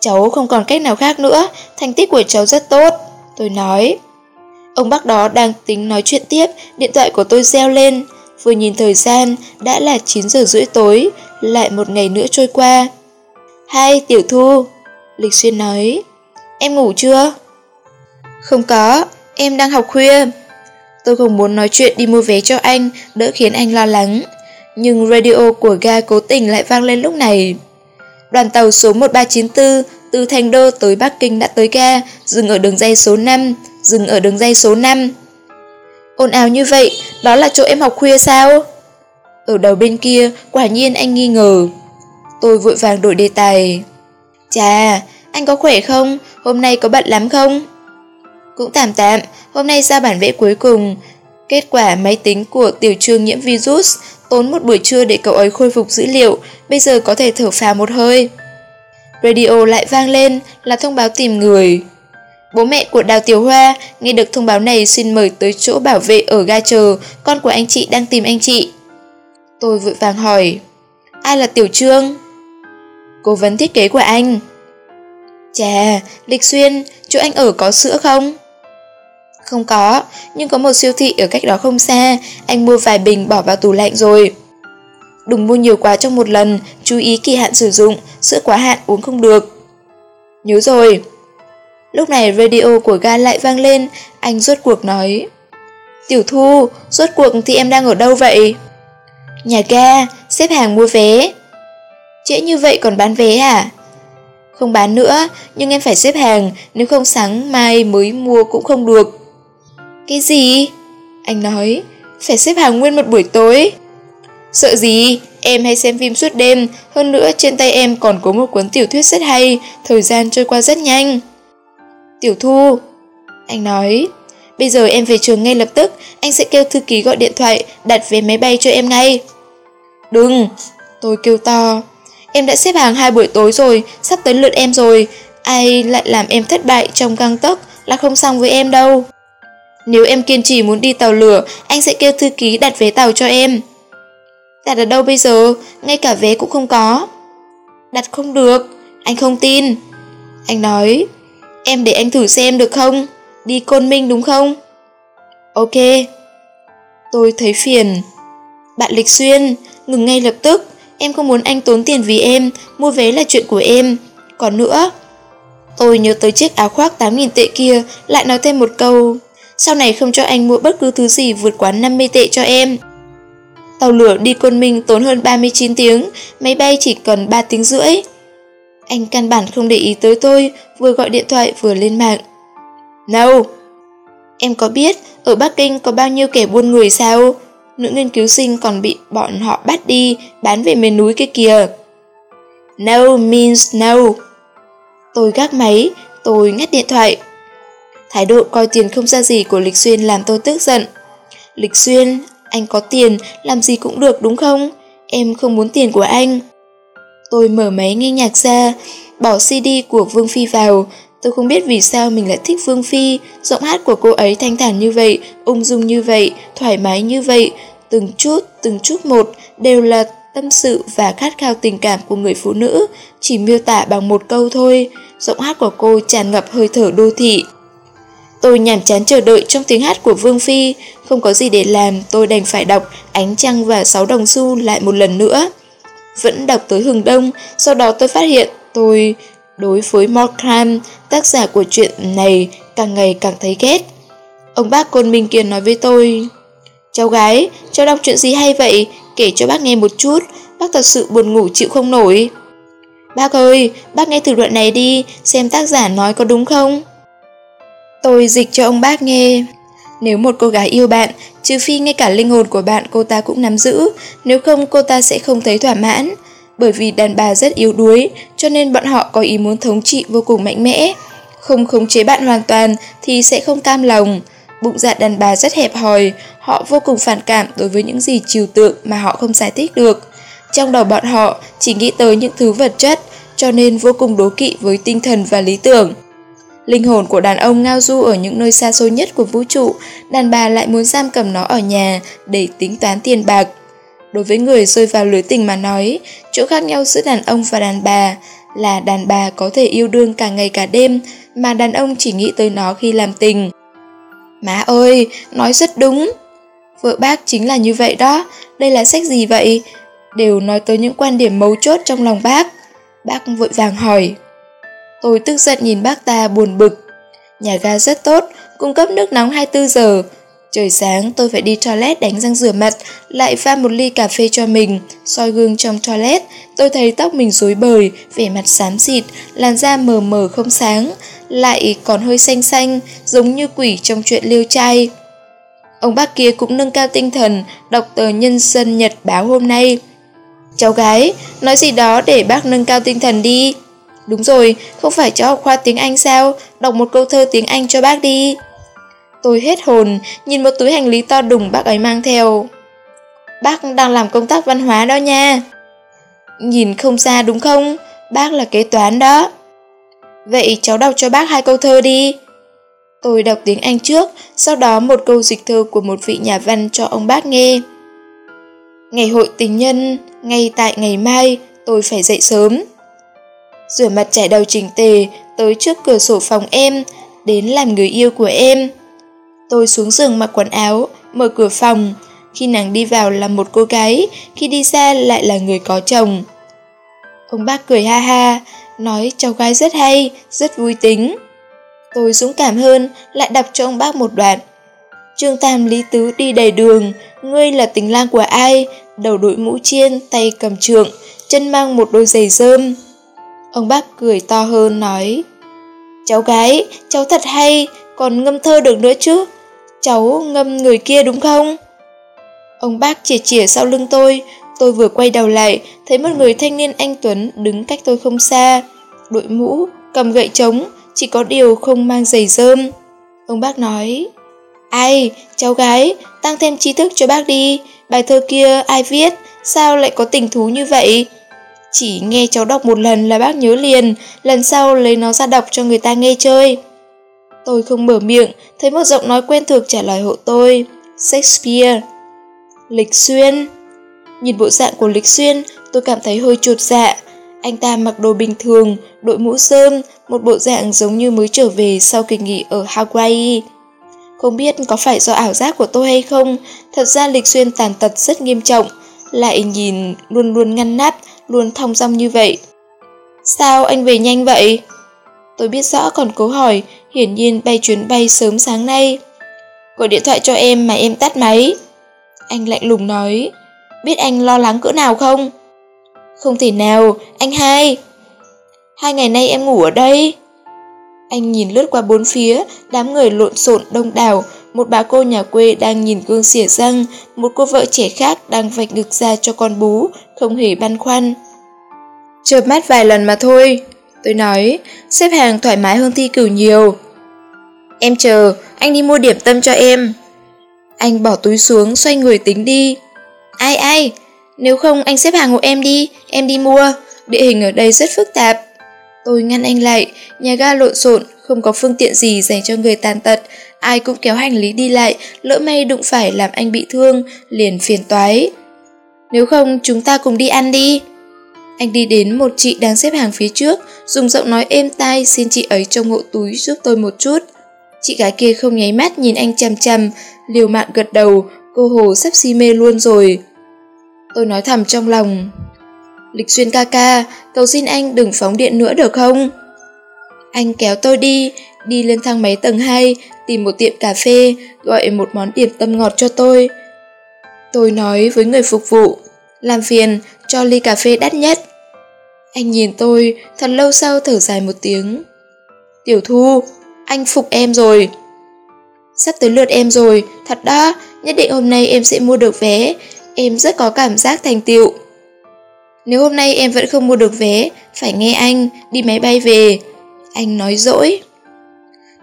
A: Cháu không còn cách nào khác nữa, thành tích của cháu rất tốt. Tôi nói. Ông bác đó đang tính nói chuyện tiếp, điện thoại của tôi reo lên. Vừa nhìn thời gian, đã là 9 giờ rưỡi tối, lại một ngày nữa trôi qua. Hai, Tiểu Thu. Lịch Xuyên nói. Em ngủ chưa? Không có, em đang học khuya. Tôi không muốn nói chuyện đi mua vé cho anh, đỡ khiến anh lo lắng. Nhưng radio của ga cố tình lại vang lên lúc này. Đoàn tàu số 1394 từ Thành Đô tới Bắc Kinh đã tới ga, dừng ở đường dây số 5, dừng ở đường dây số 5. Ồn ào như vậy, đó là chỗ em học khuya sao? Ở đầu bên kia, quả nhiên anh nghi ngờ. Tôi vội vàng đổi đề tài. Chà, anh có khỏe không? Hôm nay có bận lắm không? Cũng tạm tạm, hôm nay ra bản vẽ cuối cùng. Kết quả máy tính của tiểu trương nhiễm virus, tốn một buổi trưa để cậu ấy khôi phục dữ liệu, bây giờ có thể thở phào một hơi. Radio lại vang lên là thông báo tìm người. Bố mẹ của Đào Tiểu Hoa nghe được thông báo này xin mời tới chỗ bảo vệ ở ga chờ, con của anh chị đang tìm anh chị. Tôi vội vàng hỏi, ai là Tiểu Trương? Cố vấn thiết kế của anh. Chà, Lịch Xuyên, chỗ anh ở có sữa không? Không có, nhưng có một siêu thị ở cách đó không xa, anh mua vài bình bỏ vào tủ lạnh rồi. Đừng mua nhiều quá trong một lần, chú ý kỳ hạn sử dụng, sữa quá hạn uống không được. Nhớ rồi. Lúc này radio của ga lại vang lên, anh rốt cuộc nói. Tiểu Thu, rốt cuộc thì em đang ở đâu vậy? Nhà ga, xếp hàng mua vé. Trễ như vậy còn bán vé à? Không bán nữa, nhưng em phải xếp hàng, nếu không sáng mai mới mua cũng không được. Cái gì? Anh nói, phải xếp hàng nguyên một buổi tối. Sợ gì, em hay xem phim suốt đêm, hơn nữa trên tay em còn có một cuốn tiểu thuyết rất hay, thời gian trôi qua rất nhanh. Tiểu Thu, anh nói, bây giờ em về trường ngay lập tức, anh sẽ kêu thư ký gọi điện thoại, đặt vé máy bay cho em ngay. Đừng, tôi kêu to, em đã xếp hàng hai buổi tối rồi, sắp tới lượt em rồi, ai lại làm em thất bại trong găng tấc là không xong với em đâu. Nếu em kiên trì muốn đi tàu lửa, anh sẽ kêu thư ký đặt vé tàu cho em. Đặt ở đâu bây giờ? Ngay cả vé cũng không có. Đặt không được, anh không tin. Anh nói, em để anh thử xem được không? Đi Côn Minh đúng không? Ok. Tôi thấy phiền. Bạn Lịch Xuyên, ngừng ngay lập tức. Em không muốn anh tốn tiền vì em, mua vé là chuyện của em. Còn nữa, tôi nhớ tới chiếc áo khoác 8.000 tệ kia, lại nói thêm một câu. Sau này không cho anh mua bất cứ thứ gì vượt quá 50 tệ cho em. Tàu lửa đi Côn Minh tốn hơn 39 tiếng, máy bay chỉ cần 3 tiếng rưỡi. Anh căn bản không để ý tới tôi, vừa gọi điện thoại vừa lên mạng. No! Em có biết ở Bắc Kinh có bao nhiêu kẻ buôn người sao? Nữ nghiên cứu sinh còn bị bọn họ bắt đi, bán về miền núi kia kìa. No means no. Tôi gác máy, tôi ngắt điện thoại. Thái độ coi tiền không ra gì của Lịch Xuyên làm tôi tức giận. Lịch Xuyên, anh có tiền, làm gì cũng được đúng không? Em không muốn tiền của anh. Tôi mở máy nghe nhạc ra, bỏ CD của Vương Phi vào. Tôi không biết vì sao mình lại thích Vương Phi, giọng hát của cô ấy thanh thản như vậy, ung dung như vậy, thoải mái như vậy. Từng chút, từng chút một đều là tâm sự và khát khao tình cảm của người phụ nữ, chỉ miêu tả bằng một câu thôi. Giọng hát của cô tràn ngập hơi thở đô thị. Tôi nhàm chán chờ đợi trong tiếng hát của Vương Phi, không có gì để làm, tôi đành phải đọc Ánh Trăng và Sáu Đồng Xu lại một lần nữa. Vẫn đọc tới hừng đông, sau đó tôi phát hiện tôi đối với Morecambe, tác giả của chuyện này, càng ngày càng thấy ghét. Ông bác Côn Minh Kiên nói với tôi, Cháu gái, cháu đọc chuyện gì hay vậy? Kể cho bác nghe một chút, bác thật sự buồn ngủ chịu không nổi. Bác ơi, bác nghe thử đoạn này đi, xem tác giả nói có đúng không? Tôi dịch cho ông bác nghe. Nếu một cô gái yêu bạn, trừ phi ngay cả linh hồn của bạn cô ta cũng nắm giữ, nếu không cô ta sẽ không thấy thỏa mãn. Bởi vì đàn bà rất yếu đuối, cho nên bọn họ có ý muốn thống trị vô cùng mạnh mẽ. Không khống chế bạn hoàn toàn thì sẽ không cam lòng. Bụng dạ đàn bà rất hẹp hòi, họ vô cùng phản cảm đối với những gì trừu tượng mà họ không giải thích được. Trong đầu bọn họ chỉ nghĩ tới những thứ vật chất, cho nên vô cùng đố kỵ với tinh thần và lý tưởng. Linh hồn của đàn ông ngao du ở những nơi xa xôi nhất của vũ trụ, đàn bà lại muốn giam cầm nó ở nhà để tính toán tiền bạc. Đối với người rơi vào lưới tình mà nói, chỗ khác nhau giữa đàn ông và đàn bà là đàn bà có thể yêu đương cả ngày cả đêm, mà đàn ông chỉ nghĩ tới nó khi làm tình. Má ơi, nói rất đúng. Vợ bác chính là như vậy đó, đây là sách gì vậy? Đều nói tới những quan điểm mấu chốt trong lòng bác. Bác vội vàng hỏi. Tôi tức giận nhìn bác ta buồn bực. Nhà ga rất tốt, cung cấp nước nóng 24 giờ. Trời sáng tôi phải đi toilet đánh răng rửa mặt, lại pha một ly cà phê cho mình, soi gương trong toilet. Tôi thấy tóc mình rối bời, vẻ mặt xám xịt, làn da mờ mờ không sáng, lại còn hơi xanh xanh, giống như quỷ trong chuyện liêu trai. Ông bác kia cũng nâng cao tinh thần, đọc tờ Nhân dân Nhật báo hôm nay. Cháu gái, nói gì đó để bác nâng cao tinh thần đi. Đúng rồi, không phải cháu học khoa tiếng Anh sao? Đọc một câu thơ tiếng Anh cho bác đi. Tôi hết hồn, nhìn một túi hành lý to đùng bác ấy mang theo. Bác đang làm công tác văn hóa đó nha. Nhìn không xa đúng không? Bác là kế toán đó. Vậy cháu đọc cho bác hai câu thơ đi. Tôi đọc tiếng Anh trước, sau đó một câu dịch thơ của một vị nhà văn cho ông bác nghe. Ngày hội tình nhân, ngay tại ngày mai, tôi phải dậy sớm. Rửa mặt trải đầu chỉnh tề, tới trước cửa sổ phòng em, đến làm người yêu của em. Tôi xuống giường mặc quần áo, mở cửa phòng. Khi nàng đi vào là một cô gái, khi đi xa lại là người có chồng. Ông bác cười ha ha, nói cháu gái rất hay, rất vui tính. Tôi dũng cảm hơn, lại đọc cho ông bác một đoạn. Trương Tam Lý Tứ đi đầy đường, ngươi là tình lang của ai, đầu đội mũ chiên, tay cầm trượng, chân mang một đôi giày rơm. Ông bác cười to hơn nói, Cháu gái, cháu thật hay, còn ngâm thơ được nữa chứ. Cháu ngâm người kia đúng không? Ông bác chỉ chỉa sau lưng tôi, tôi vừa quay đầu lại, thấy một người thanh niên anh Tuấn đứng cách tôi không xa. Đội mũ, cầm gậy trống, chỉ có điều không mang giày rơm. Ông bác nói, Ai, cháu gái, tăng thêm trí thức cho bác đi, bài thơ kia ai viết, sao lại có tình thú như vậy? Chỉ nghe cháu đọc một lần là bác nhớ liền, lần sau lấy nó ra đọc cho người ta nghe chơi. Tôi không mở miệng, thấy một giọng nói quen thuộc trả lời hộ tôi. Shakespeare. Lịch Xuyên. Nhìn bộ dạng của Lịch Xuyên, tôi cảm thấy hơi chột dạ. Anh ta mặc đồ bình thường, đội mũ sơm, một bộ dạng giống như mới trở về sau kỳ nghỉ ở Hawaii. Không biết có phải do ảo giác của tôi hay không, thật ra Lịch Xuyên tàn tật rất nghiêm trọng, lại nhìn luôn luôn ngăn nắp, luôn thong dong như vậy. Sao anh về nhanh vậy? Tôi biết rõ còn cố hỏi, hiển nhiên bay chuyến bay sớm sáng nay. Gọi điện thoại cho em mà em tắt máy. Anh lạnh lùng nói, biết anh lo lắng cỡ nào không? Không thể nào, anh hai. Hai ngày nay em ngủ ở đây. Anh nhìn lướt qua bốn phía, đám người lộn xộn đông đảo, một bà cô nhà quê đang nhìn gương xỉa răng, một cô vợ trẻ khác đang vạch ngực ra cho con bú, không hề băn khoăn. Chợp mắt vài lần mà thôi, tôi nói, xếp hàng thoải mái hơn thi cử nhiều. Em chờ, anh đi mua điểm tâm cho em. Anh bỏ túi xuống, xoay người tính đi. Ai ai, nếu không anh xếp hàng hộ em đi, em đi mua, địa hình ở đây rất phức tạp. Tôi ngăn anh lại, nhà ga lộn xộn, không có phương tiện gì dành cho người tàn tật, ai cũng kéo hành lý đi lại, lỡ may đụng phải làm anh bị thương, liền phiền toái. Nếu không chúng ta cùng đi ăn đi. Anh đi đến một chị đang xếp hàng phía trước, dùng giọng nói êm tai xin chị ấy trong hộ túi giúp tôi một chút. Chị gái kia không nháy mắt nhìn anh chằm chằm, liều mạng gật đầu, cô hồ sắp si mê luôn rồi. Tôi nói thầm trong lòng, Lịch xuyên ca ca, cầu xin anh đừng phóng điện nữa được không? Anh kéo tôi đi, đi lên thang máy tầng 2, tìm một tiệm cà phê, gọi một món điểm tâm ngọt cho tôi. Tôi nói với người phục vụ, làm phiền, cho ly cà phê đắt nhất. Anh nhìn tôi, thật lâu sau thở dài một tiếng. Tiểu Thu, anh phục em rồi. Sắp tới lượt em rồi, thật đó, nhất định hôm nay em sẽ mua được vé, em rất có cảm giác thành tựu. Nếu hôm nay em vẫn không mua được vé, phải nghe anh, đi máy bay về. Anh nói dỗi.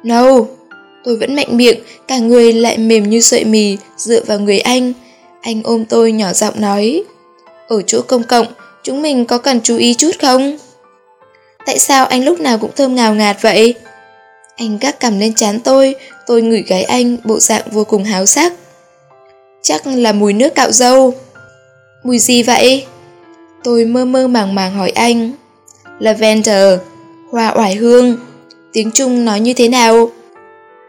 A: No, tôi vẫn mạnh miệng, cả người lại mềm như sợi mì, dựa vào người anh. Anh ôm tôi nhỏ giọng nói. Ở chỗ công cộng, chúng mình có cần chú ý chút không? Tại sao anh lúc nào cũng thơm ngào ngạt vậy? Anh gác cầm lên chán tôi, tôi ngửi gáy anh, bộ dạng vô cùng háo sắc. Chắc là mùi nước cạo dâu. Mùi gì vậy? Tôi mơ mơ màng màng hỏi anh. Lavender, hoa oải hương. Tiếng Trung nói như thế nào?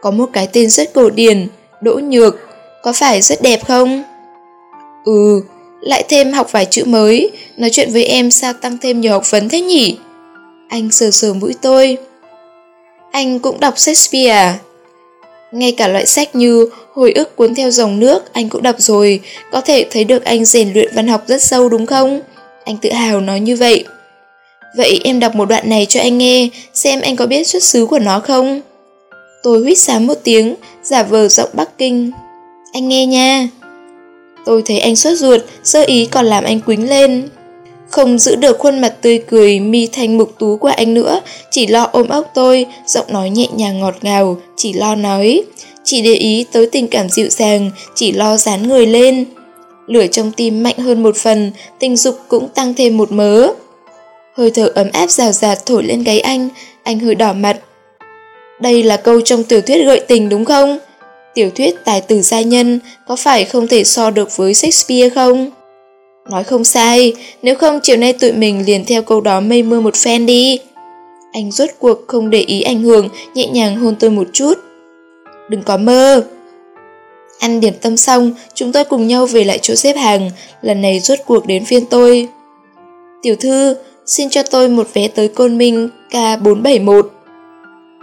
A: Có một cái tên rất cổ điển, Đỗ Nhược, có phải rất đẹp không? Ừ, lại thêm học vài chữ mới, nói chuyện với em sao tăng thêm nhiều học vấn thế nhỉ? Anh sờ sờ mũi tôi. Anh cũng đọc Shakespeare à? Ngay cả loại sách như Hồi ức cuốn theo dòng nước anh cũng đọc rồi, có thể thấy được anh rèn luyện văn học rất sâu đúng không? Anh tự hào nói như vậy. Vậy em đọc một đoạn này cho anh nghe, xem anh có biết xuất xứ của nó không? Tôi huýt sám một tiếng, giả vờ giọng Bắc Kinh. Anh nghe nha. Tôi thấy anh sốt ruột, sơ ý còn làm anh quính lên. Không giữ được khuôn mặt tươi cười mi thanh mục tú của anh nữa, chỉ lo ôm ốc tôi, giọng nói nhẹ nhàng ngọt ngào, chỉ lo nói. Chỉ để ý tới tình cảm dịu dàng, chỉ lo dán người lên. Lửa trong tim mạnh hơn một phần, tình dục cũng tăng thêm một mớ. Hơi thở ấm áp rào rạt thổi lên gáy anh, anh hơi đỏ mặt. Đây là câu trong tiểu thuyết gợi tình đúng không? Tiểu thuyết tài tử gia nhân có phải không thể so được với Shakespeare không? Nói không sai, nếu không chiều nay tụi mình liền theo câu đó mây mưa một phen đi. Anh rốt cuộc không để ý ảnh hưởng, nhẹ nhàng hôn tôi một chút. Đừng có mơ. Ăn điểm tâm xong, chúng tôi cùng nhau về lại chỗ xếp hàng, lần này rốt cuộc đến phiên tôi. Tiểu thư, xin cho tôi một vé tới Côn Minh K471.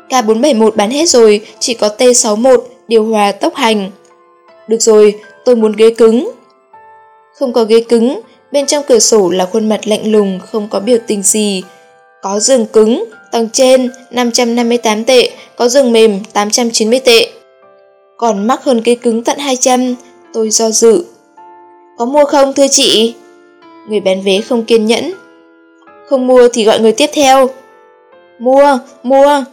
A: K471 bán hết rồi, chỉ có T61, điều hòa tốc hành. Được rồi, tôi muốn ghế cứng. Không có ghế cứng, bên trong cửa sổ là khuôn mặt lạnh lùng, không có biểu tình gì. Có giường cứng, tầng trên 558 tệ, có giường mềm 890 tệ. Còn mắc hơn ghế cứng tận 200, tôi do dự. Có mua không thưa chị? Người bán vé không kiên nhẫn. Không mua thì gọi người tiếp theo. Mua, mua.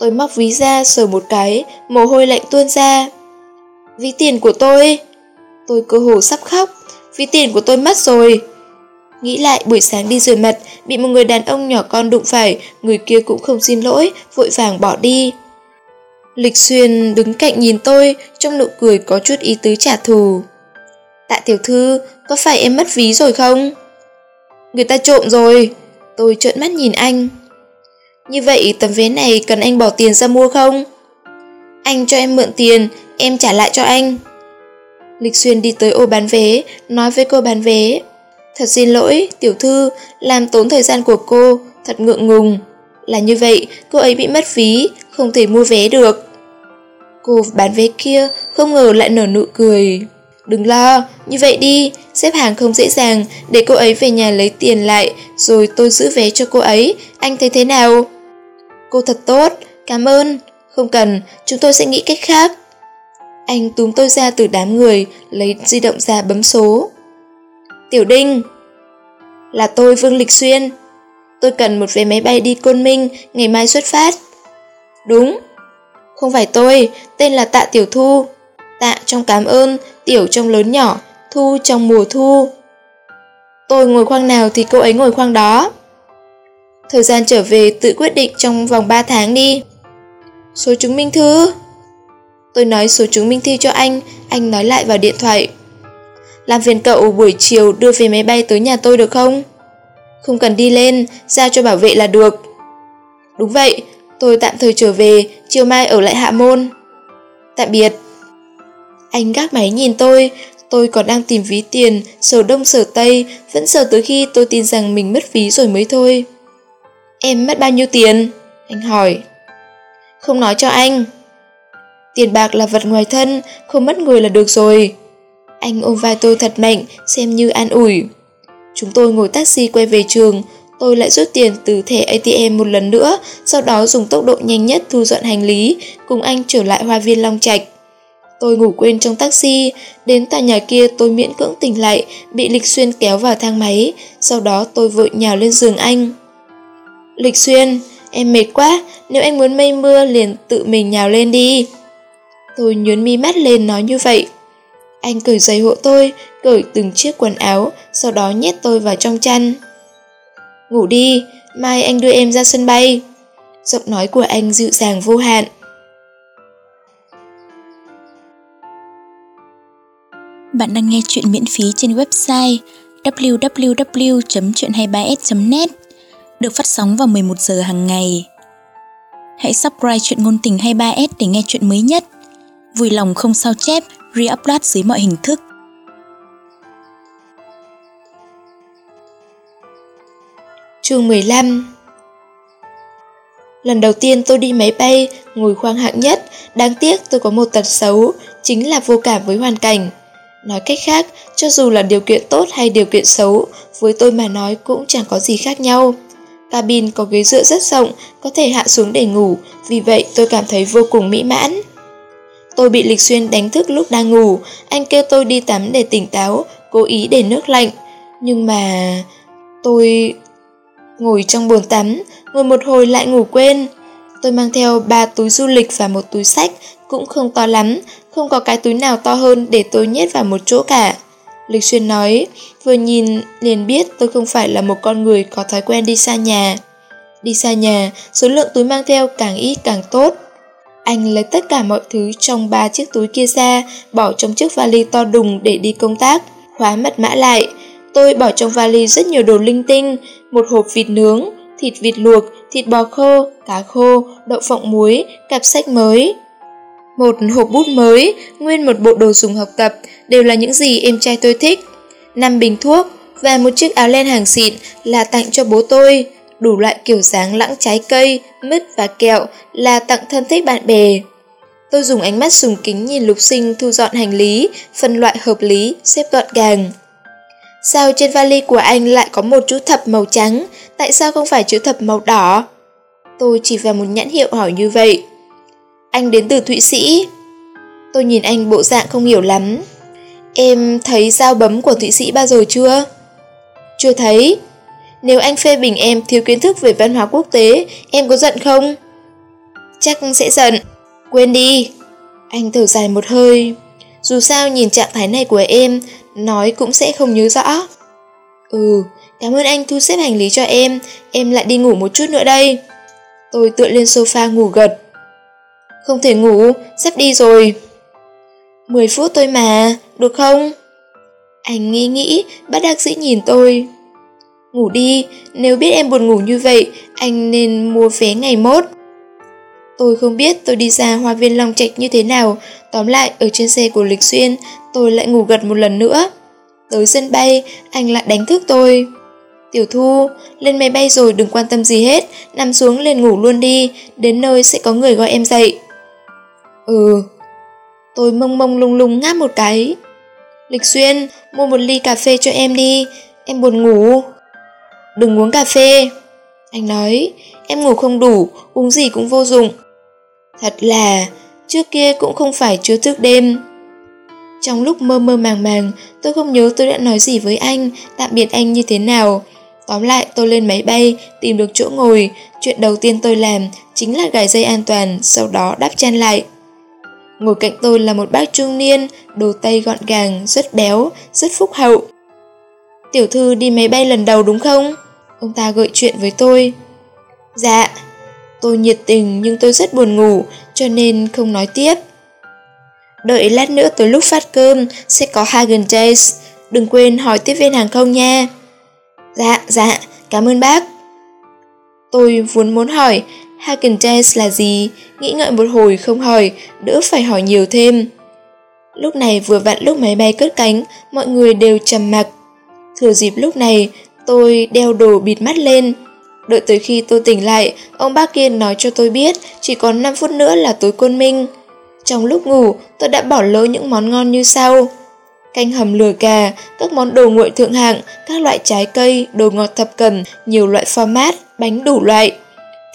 A: Tôi móc ví ra sờ một cái, mồ hôi lạnh tuôn ra. Ví tiền của tôi. Tôi cơ hồ sắp khóc, ví tiền của tôi mất rồi. Nghĩ lại buổi sáng đi rửa mặt, bị một người đàn ông nhỏ con đụng phải, người kia cũng không xin lỗi, vội vàng bỏ đi. Lịch xuyên đứng cạnh nhìn tôi, trong nụ cười có chút ý tứ trả thù. Tạ tiểu thư, có phải em mất ví rồi không? Người ta trộm rồi. Tôi trợn mắt nhìn anh. Như vậy tấm vé này cần anh bỏ tiền ra mua không? Anh cho em mượn tiền, em trả lại cho anh. Lịch Xuyên đi tới ô bán vé, nói với cô bán vé. Thật xin lỗi, tiểu thư, làm tốn thời gian của cô, thật ngượng ngùng. Là như vậy, cô ấy bị mất ví, không thể mua vé được. Cô bán vé kia không ngờ lại nở nụ cười. Đừng lo, như vậy đi, xếp hàng không dễ dàng, để cô ấy về nhà lấy tiền lại, rồi tôi giữ vé cho cô ấy, anh thấy thế nào? Cô thật tốt, cảm ơn. Không cần, chúng tôi sẽ nghĩ cách khác. Anh túm tôi ra từ đám người, lấy di động ra bấm số. Tiểu Đinh. Là tôi Vương Lịch Xuyên. Tôi cần một vé máy bay đi Côn Minh Ngày mai xuất phát. Đúng. Không phải tôi, tên là Tạ Tiểu Thu. Tạ trong cảm ơn, Tiểu trong lớn nhỏ Thu trong mùa thu. Tôi ngồi khoang nào thì cô ấy ngồi khoang đó. Thời gian trở về tự quyết định trong vòng 3 tháng đi Số chứng minh thư Tôi nói số chứng minh thư cho anh Anh nói lại vào điện thoại làm phiền cậu buổi chiều đưa về máy bay tới nhà tôi được không? Không cần đi lên, giao cho bảo vệ là được. Đúng vậy, tôi tạm thời trở về, chiều mai ở lại hạ môn. Tạm biệt. Anh gác máy nhìn tôi, tôi còn đang tìm ví tiền, sờ đông sờ tây, vẫn sờ tới khi tôi tin rằng mình mất ví rồi mới thôi. Em mất bao nhiêu tiền? Anh hỏi. Không nói cho anh. Tiền bạc là vật ngoài thân, không mất người là được rồi. Anh ôm vai tôi thật mạnh, xem như an ủi. Chúng tôi ngồi taxi quay về trường, tôi lại rút tiền từ thẻ ATM một lần nữa, sau đó dùng tốc độ nhanh nhất thu dọn hành lý, cùng anh trở lại hoa viên Long Trạch. Tôi ngủ quên trong taxi, đến tòa nhà kia tôi miễn cưỡng tỉnh lại, bị Lịch Xuyên kéo vào thang máy, sau đó tôi vội nhào lên giường anh. Lịch Xuyên, em mệt quá, nếu anh muốn mây mưa liền tự mình nhào lên đi. Tôi nhớn mi mắt lên nói như vậy. Anh cởi giày hộ tôi, cởi từng chiếc quần áo, sau đó nhét tôi vào trong chăn. Ngủ đi, mai anh đưa em ra sân bay. Giọng nói của anh dịu dàng vô hạn.
B: Bạn đang nghe chuyện miễn phí trên website www.chuyện23s.net được phát sóng vào 11 giờ hàng ngày. Hãy subscribe chuyện ngôn tình 23s để nghe chuyện mới nhất. Vui lòng không sao chép, re-upload dưới mọi hình thức.
A: Chương 15 Lần đầu tiên tôi đi máy bay, ngồi khoang hạng nhất, đáng tiếc tôi có một tật xấu, chính là vô cảm với hoàn cảnh. Nói cách khác, cho dù là điều kiện tốt hay điều kiện xấu, với tôi mà nói cũng chẳng có gì khác nhau. Cabin có ghế dựa rất rộng, có thể hạ xuống để ngủ, vì vậy tôi cảm thấy vô cùng mỹ mãn. Tôi bị Lịch Xuyên đánh thức lúc đang ngủ, anh kêu tôi đi tắm để tỉnh táo, cố ý để nước lạnh. Nhưng mà... tôi... ngồi trong bồn tắm, ngồi một hồi lại ngủ quên. Tôi mang theo ba túi du lịch và một túi sách, cũng không to lắm, không có cái túi nào to hơn để tôi nhét vào một chỗ cả. Lịch Xuyên nói, vừa nhìn liền biết tôi không phải là một con người có thói quen đi xa nhà. Đi xa nhà, số lượng túi mang theo càng ít càng tốt. Anh lấy tất cả mọi thứ trong ba chiếc túi kia ra, bỏ trong chiếc vali to đùng để đi công tác, khóa mật mã lại. Tôi bỏ trong vali rất nhiều đồ linh tinh, một hộp vịt nướng, thịt vịt luộc, thịt bò khô, cá khô, đậu phộng muối, cặp sách mới. Một hộp bút mới, nguyên một bộ đồ dùng học tập, đều là những gì em trai tôi thích. năm bình thuốc và một chiếc áo len hàng xịn là tặng cho bố tôi. Đủ loại kiểu dáng lãng trái cây, mứt và kẹo là tặng thân thích bạn bè. Tôi dùng ánh mắt sùng kính nhìn lục sinh thu dọn hành lý, phân loại hợp lý, xếp gọn gàng. Sao trên vali của anh lại có một chữ thập màu trắng, tại sao không phải chữ thập màu đỏ? Tôi chỉ vào một nhãn hiệu hỏi như vậy. Anh đến từ Thụy Sĩ. Tôi nhìn anh bộ dạng không hiểu lắm. Em thấy dao bấm của Thụy Sĩ bao giờ chưa? Chưa thấy. Nếu anh phê bình em thiếu kiến thức về văn hóa quốc tế, em có giận không? Chắc sẽ giận. Quên đi. Anh thở dài một hơi. Dù sao nhìn trạng thái này của em, nói cũng sẽ không nhớ rõ. Ừ, cảm ơn anh thu xếp hành lý cho em, em lại đi ngủ một chút nữa đây. Tôi tựa lên sofa ngủ gật. Không thể ngủ, sắp đi rồi. 10 phút thôi mà, được không? Anh nghĩ nghĩ, bắt đắc dĩ nhìn tôi. Ngủ đi, nếu biết em buồn ngủ như vậy, anh nên mua vé ngày mốt. Tôi không biết tôi đi ra hoa viên Long Trạch như thế nào, tóm lại ở trên xe của Lịch Xuyên, tôi lại ngủ gật một lần nữa. Tới sân bay, anh lại đánh thức tôi. Tiểu Thu, lên máy bay rồi đừng quan tâm gì hết, nằm xuống lên ngủ luôn đi, đến nơi sẽ có người gọi em dậy. Ừ. Tôi mông mông lung lung ngáp một cái. Lịch Xuyên, mua một ly cà phê cho em đi, em buồn ngủ. Đừng uống cà phê. Anh nói, em ngủ không đủ, uống gì cũng vô dụng. Thật là, trước kia cũng không phải chưa thức đêm. Trong lúc mơ mơ màng màng, tôi không nhớ tôi đã nói gì với anh, tạm biệt anh như thế nào. Tóm lại, tôi lên máy bay, tìm được chỗ ngồi. Chuyện đầu tiên tôi làm chính là gài dây an toàn, sau đó đắp chăn lại. Ngồi cạnh tôi là một bác trung niên, đồ tay gọn gàng, rất béo, rất phúc hậu. Tiểu thư đi máy bay lần đầu đúng không? Ông ta gợi chuyện với tôi. Dạ. Tôi nhiệt tình nhưng tôi rất buồn ngủ, cho nên không nói tiếp. Đợi lát nữa tới lúc phát cơm sẽ có Hagen Chase. Đừng quên hỏi tiếp viên hàng không nha. Dạ, dạ, cảm ơn bác. Tôi vốn muốn hỏi Hagen là gì, nghĩ ngợi một hồi không hỏi, đỡ phải hỏi nhiều thêm. Lúc này vừa vặn lúc máy bay cất cánh, mọi người đều trầm mặc. Thừa dịp lúc này, tôi đeo đồ bịt mắt lên. Đợi tới khi tôi tỉnh lại, ông bác kia nói cho tôi biết chỉ còn 5 phút nữa là tối quân minh. Trong lúc ngủ, tôi đã bỏ lỡ những món ngon như sau. Canh hầm lửa gà, các món đồ nguội thượng hạng, các loại trái cây, đồ ngọt thập cẩm, nhiều loại format, bánh đủ loại.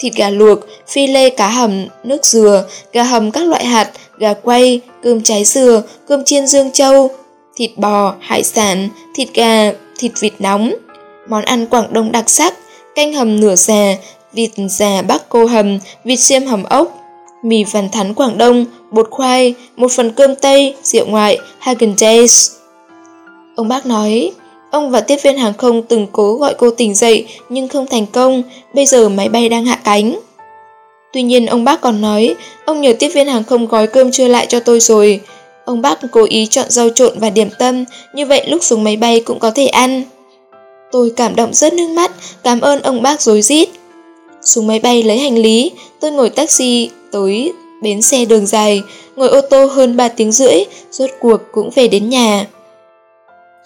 A: Thịt gà luộc, phi lê cá hầm, nước dừa, gà hầm các loại hạt, gà quay, cơm trái dừa, cơm chiên dương châu, thịt bò, hải sản, thịt gà, thịt vịt nóng. Món ăn Quảng Đông đặc sắc, canh hầm nửa già, vịt già bắc cô hầm, vịt xiêm hầm ốc, mì vằn thắn Quảng Đông, bột khoai, một phần cơm Tây, rượu ngoại, Hagen Days. Ông bác nói, ông và tiếp viên hàng không từng cố gọi cô tỉnh dậy nhưng không thành công, bây giờ máy bay đang hạ cánh. Tuy nhiên ông bác còn nói, ông nhờ tiếp viên hàng không gói cơm trưa lại cho tôi rồi. Ông bác cố ý chọn rau trộn và điểm tâm, như vậy lúc xuống máy bay cũng có thể ăn. Tôi cảm động rớt nước mắt, cảm ơn ông bác dối rít. Xuống máy bay lấy hành lý, tôi ngồi taxi tới bến xe đường dài, ngồi ô tô hơn 3 tiếng rưỡi, rốt cuộc cũng về đến nhà.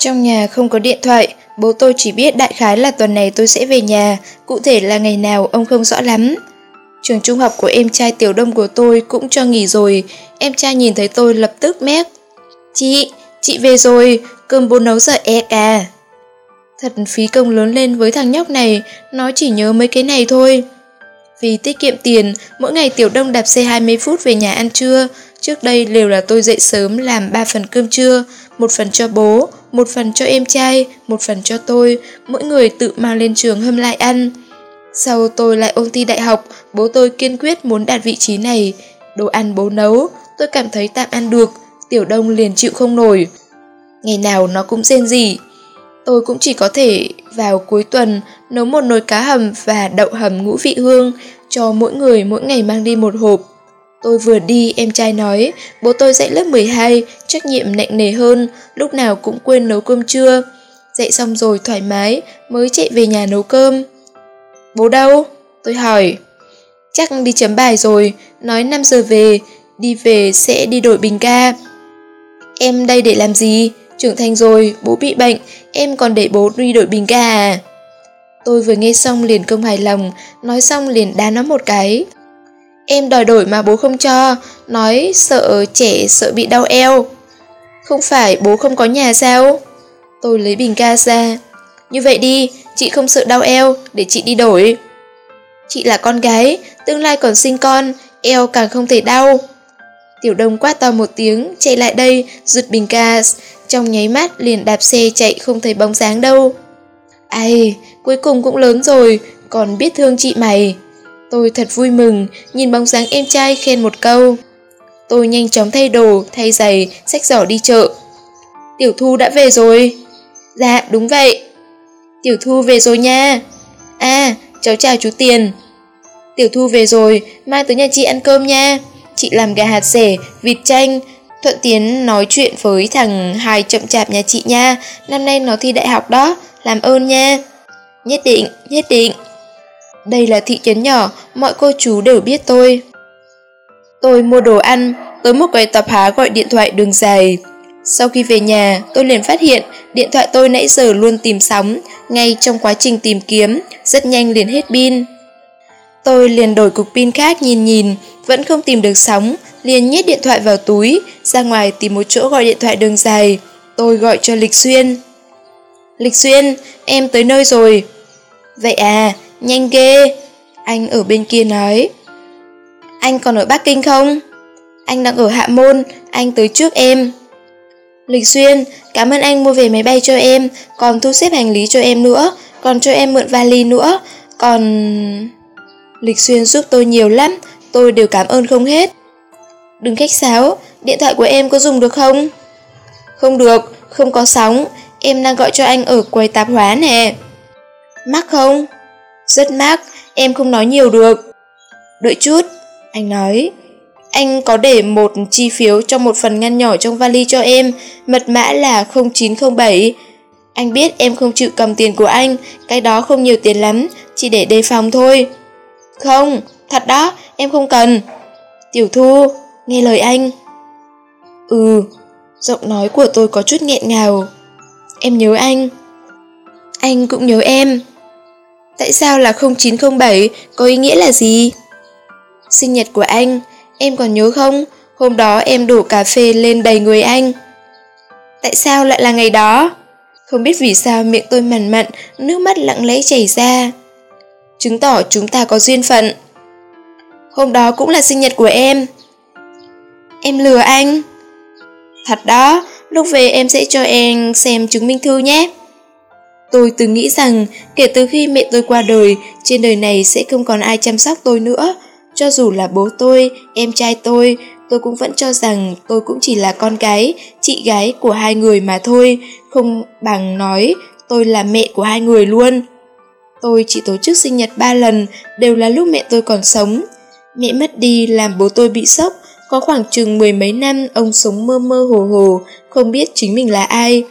A: Trong nhà không có điện thoại, bố tôi chỉ biết đại khái là tuần này tôi sẽ về nhà, cụ thể là ngày nào ông không rõ lắm. Trường trung học của em trai tiểu đông của tôi cũng cho nghỉ rồi, em trai nhìn thấy tôi lập tức mép. Chị, chị về rồi, cơm bố nấu giờ e à. Thật phí công lớn lên với thằng nhóc này, nó chỉ nhớ mấy cái này thôi. Vì tiết kiệm tiền, mỗi ngày Tiểu Đông đạp xe 20 phút về nhà ăn trưa. Trước đây đều là tôi dậy sớm làm 3 phần cơm trưa, một phần cho bố, một phần cho em trai, một phần cho tôi, mỗi người tự mang lên trường hâm lại ăn. Sau tôi lại ôn thi đại học, bố tôi kiên quyết muốn đạt vị trí này. Đồ ăn bố nấu, tôi cảm thấy tạm ăn được, Tiểu Đông liền chịu không nổi. Ngày nào nó cũng rên gì, Tôi cũng chỉ có thể vào cuối tuần nấu một nồi cá hầm và đậu hầm ngũ vị hương cho mỗi người mỗi ngày mang đi một hộp. Tôi vừa đi, em trai nói, bố tôi dạy lớp 12, trách nhiệm nặng nề hơn, lúc nào cũng quên nấu cơm trưa. Dạy xong rồi thoải mái, mới chạy về nhà nấu cơm. Bố đâu? Tôi hỏi. Chắc đi chấm bài rồi, nói 5 giờ về, đi về sẽ đi đổi bình ca Em đây để làm gì? Trưởng thành rồi, bố bị bệnh, em còn để bố đi đổi bình ca à? Tôi vừa nghe xong liền không hài lòng, nói xong liền đá nó một cái. Em đòi đổi mà bố không cho, nói sợ trẻ sợ bị đau eo. Không phải bố không có nhà sao? Tôi lấy bình ga ra. Như vậy đi, chị không sợ đau eo, để chị đi đổi. Chị là con gái, tương lai còn sinh con, eo càng không thể đau. Tiểu đông quát to một tiếng, chạy lại đây, rụt bình gas, trong nháy mắt liền đạp xe chạy không thấy bóng dáng đâu. Ai, cuối cùng cũng lớn rồi, còn biết thương chị mày. Tôi thật vui mừng, nhìn bóng dáng em trai khen một câu. Tôi nhanh chóng thay đồ, thay giày, xách giỏ đi chợ. Tiểu Thu đã về rồi. Dạ, đúng vậy. Tiểu Thu về rồi nha. À, cháu chào chú Tiền. Tiểu Thu về rồi, mai tới nhà chị ăn cơm nha. Chị làm gà hạt rẻ, vịt chanh, Thuận Tiến nói chuyện với thằng Hài chậm chạp nhà chị nha, năm nay nó thi đại học đó, làm ơn nha. Nhất định, nhất định. Đây là thị trấn nhỏ, mọi cô chú đều biết tôi. Tôi mua đồ ăn, tới một quầy tạp hóa gọi điện thoại đường dài. Sau khi về nhà, tôi liền phát hiện điện thoại tôi nãy giờ luôn tìm sóng, ngay trong quá trình tìm kiếm, rất nhanh liền hết pin. Tôi liền đổi cục pin khác nhìn nhìn, vẫn không tìm được sóng, liền nhét điện thoại vào túi, ra ngoài tìm một chỗ gọi điện thoại đường dài. Tôi gọi cho Lịch Xuyên. Lịch Xuyên, em tới nơi rồi. Vậy à, nhanh ghê. Anh ở bên kia nói. Anh còn ở Bắc Kinh không? Anh đang ở Hạ Môn, anh tới trước em. Lịch Xuyên, cảm ơn anh mua về máy bay cho em, còn thu xếp hành lý cho em nữa, còn cho em mượn vali nữa, còn... Lịch Xuyên giúp tôi nhiều lắm, tôi đều cảm ơn không hết. Đừng khách sáo, điện thoại của em có dùng được không? Không được, không có sóng, em đang gọi cho anh ở quầy tạp hóa nè. Mắc không? Rất mát em không nói nhiều được. Đợi chút, anh nói. Anh có để một chi phiếu trong một phần ngăn nhỏ trong vali cho em, mật mã là 0907. Anh biết em không chịu cầm tiền của anh, cái đó không nhiều tiền lắm, chỉ để đề phòng thôi. Không, thật đó, em không cần. Tiểu Thu, nghe lời anh. Ừ, giọng nói của tôi có chút nghẹn ngào. Em nhớ anh. Anh cũng nhớ em. Tại sao là 0907, có ý nghĩa là gì? Sinh nhật của anh, em còn nhớ không? Hôm đó em đổ cà phê lên đầy người anh. Tại sao lại là ngày đó? Không biết vì sao miệng tôi mằn mặn, nước mắt lặng lẽ chảy ra. Chứng tỏ chúng ta có duyên phận. Hôm đó cũng là sinh nhật của em. Em lừa anh. Thật đó, lúc về em sẽ cho em xem chứng minh thư nhé. Tôi từng nghĩ rằng kể từ khi mẹ tôi qua đời, trên đời này sẽ không còn ai chăm sóc tôi nữa. Cho dù là bố tôi, em trai tôi, tôi cũng vẫn cho rằng tôi cũng chỉ là con gái, chị gái của hai người mà thôi, không bằng nói tôi là mẹ của hai người luôn. Tôi chỉ tổ chức sinh nhật ba lần, đều là lúc mẹ tôi còn sống. Mẹ mất đi làm bố tôi bị sốc, có khoảng chừng mười mấy năm ông sống mơ mơ hồ hồ, không biết chính mình là ai.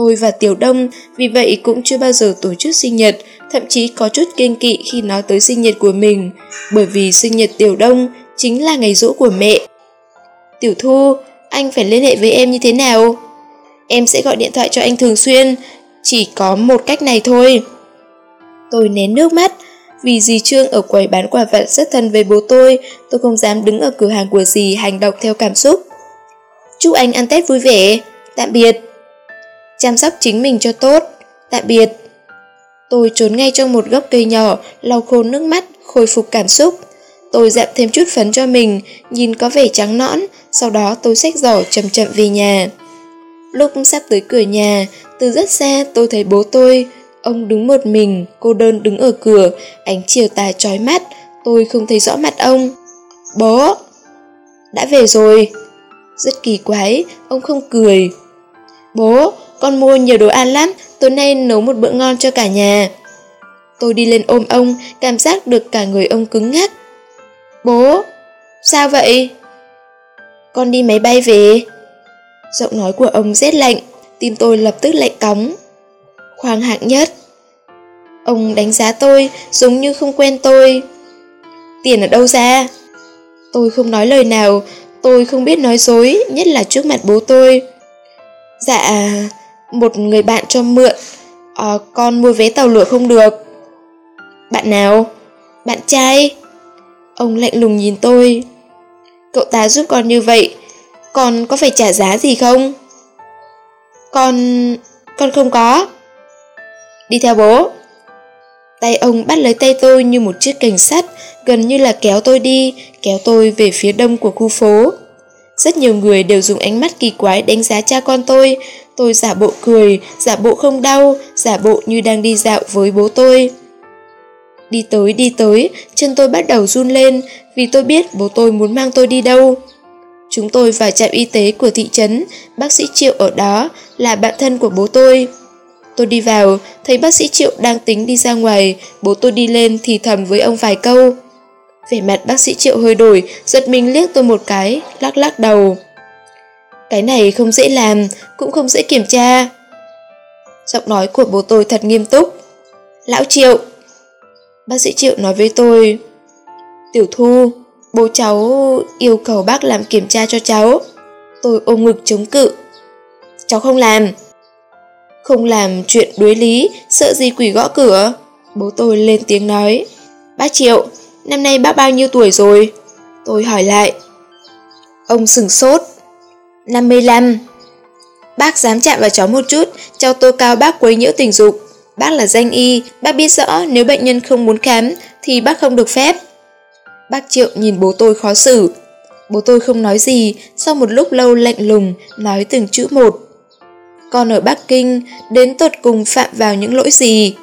A: Tôi và Tiểu Đông vì vậy cũng chưa bao giờ tổ chức sinh nhật, thậm chí có chút kiêng kỵ khi nói tới sinh nhật của mình, bởi vì sinh nhật Tiểu Đông chính là ngày rỗ của mẹ. Tiểu Thu, anh phải liên hệ với em như thế nào? Em sẽ gọi điện thoại cho anh thường xuyên, chỉ có một cách này thôi. Tôi nén nước mắt, vì dì Trương ở quầy bán quà vặt rất thân với bố tôi, tôi không dám đứng ở cửa hàng của dì hành động theo cảm xúc. Chúc anh ăn Tết vui vẻ, tạm biệt. Chăm sóc chính mình cho tốt, tạm biệt. Tôi trốn ngay trong một gốc cây nhỏ, lau khô nước mắt, khôi phục cảm xúc. Tôi dặm thêm chút phấn cho mình, nhìn có vẻ trắng nõn, sau đó tôi xách giỏ chậm chậm về nhà. Lúc sắp tới cửa nhà, từ rất xa tôi thấy bố tôi, Ông đứng một mình, cô đơn đứng ở cửa, ánh chiều tà trói mắt, tôi không thấy rõ mặt ông. Bố! Đã về rồi. Rất kỳ quái, ông không cười. Bố, con mua nhiều đồ ăn lắm, tối nay nấu một bữa ngon cho cả nhà. Tôi đi lên ôm ông, cảm giác được cả người ông cứng ngắc. Bố, sao vậy? Con đi máy bay về. Giọng nói của ông rét lạnh, tim tôi lập tức lạnh cóng khoang hạng nhất. Ông đánh giá tôi giống như không quen tôi. Tiền ở đâu ra? Tôi không nói lời nào, tôi không biết nói dối, nhất là trước mặt bố tôi. Dạ, một người bạn cho mượn, à, con mua vé tàu lửa không được. Bạn nào? Bạn trai? Ông lạnh lùng nhìn tôi. Cậu ta giúp con như vậy, con có phải trả giá gì không? Con... con không có. Đi theo bố. Tay ông bắt lấy tay tôi như một chiếc cành sắt, gần như là kéo tôi đi, kéo tôi về phía đông của khu phố. Rất nhiều người đều dùng ánh mắt kỳ quái đánh giá cha con tôi. Tôi giả bộ cười, giả bộ không đau, giả bộ như đang đi dạo với bố tôi. Đi tới đi tới, chân tôi bắt đầu run lên vì tôi biết bố tôi muốn mang tôi đi đâu. Chúng tôi vào trạm y tế của thị trấn, bác sĩ Triệu ở đó là bạn thân của bố tôi. Tôi đi vào, thấy bác sĩ Triệu đang tính đi ra ngoài, bố tôi đi lên thì thầm với ông vài câu. Vẻ mặt bác sĩ Triệu hơi đổi, giật mình liếc tôi một cái, lắc lắc đầu. Cái này không dễ làm, cũng không dễ kiểm tra. Giọng nói của bố tôi thật nghiêm túc. Lão Triệu! Bác sĩ Triệu nói với tôi. Tiểu Thu, bố cháu yêu cầu bác làm kiểm tra cho cháu. Tôi ôm ngực chống cự. Cháu không làm. Không làm chuyện đối lý, sợ gì quỷ gõ cửa. Bố tôi lên tiếng nói. Bác Triệu, năm nay bác bao nhiêu tuổi rồi? Tôi hỏi lại. Ông sừng sốt. 55. Bác dám chạm vào cháu một chút, cháu tô cao bác quấy nhiễu tình dục. Bác là danh y, bác biết rõ nếu bệnh nhân không muốn khám thì bác không được phép. Bác Triệu nhìn bố tôi khó xử. Bố tôi không nói gì, sau một lúc lâu lạnh lùng, nói từng chữ một con ở Bắc Kinh đến tột cùng phạm vào những lỗi gì.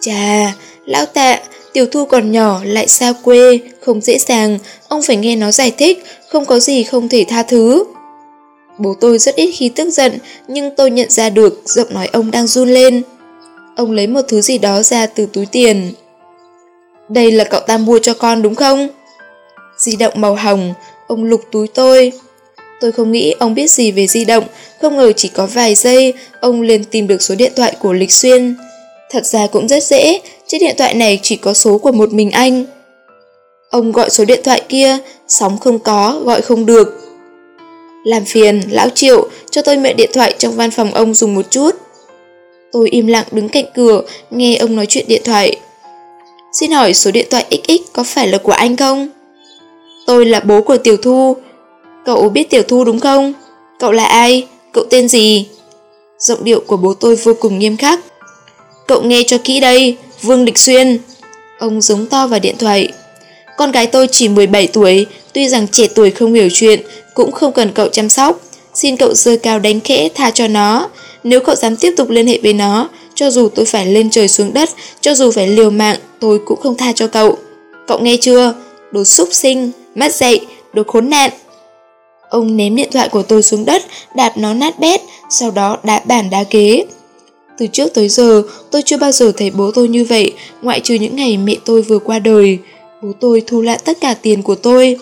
A: Chà, lão tạ, tiểu thu còn nhỏ lại xa quê, không dễ dàng, ông phải nghe nó giải thích, không có gì không thể tha thứ. Bố tôi rất ít khi tức giận, nhưng tôi nhận ra được giọng nói ông đang run lên. Ông lấy một thứ gì đó ra từ túi tiền. Đây là cậu ta mua cho con đúng không? Di động màu hồng, ông lục túi tôi. Tôi không nghĩ ông biết gì về di động, không ngờ chỉ có vài giây, ông liền tìm được số điện thoại của Lịch Xuyên. Thật ra cũng rất dễ, chiếc điện thoại này chỉ có số của một mình anh. Ông gọi số điện thoại kia, sóng không có, gọi không được. Làm phiền, lão Triệu, cho tôi mượn điện thoại trong văn phòng ông dùng một chút. Tôi im lặng đứng cạnh cửa, nghe ông nói chuyện điện thoại. Xin hỏi số điện thoại XX có phải là của anh không? Tôi là bố của Tiểu Thu. Cậu biết Tiểu Thu đúng không? Cậu là ai? Cậu tên gì? Giọng điệu của bố tôi vô cùng nghiêm khắc. Cậu nghe cho kỹ đây, Vương Địch Xuyên. Ông giống to vào điện thoại. Con gái tôi chỉ 17 tuổi, tuy rằng trẻ tuổi không hiểu chuyện, cũng không cần cậu chăm sóc. Xin cậu dơ cao đánh khẽ tha cho nó. Nếu cậu dám tiếp tục liên hệ với nó, cho dù tôi phải lên trời xuống đất, cho dù phải liều mạng, tôi cũng không tha cho cậu. Cậu nghe chưa? Đồ xúc sinh, mắt dậy, đồ khốn nạn. Ông ném điện thoại của tôi xuống đất, đạp nó nát bét, sau đó đá bàn đá kế. Từ trước tới giờ, tôi chưa bao giờ thấy bố tôi như vậy, ngoại trừ những ngày mẹ tôi vừa qua đời. Bố tôi thu lại tất cả tiền của tôi.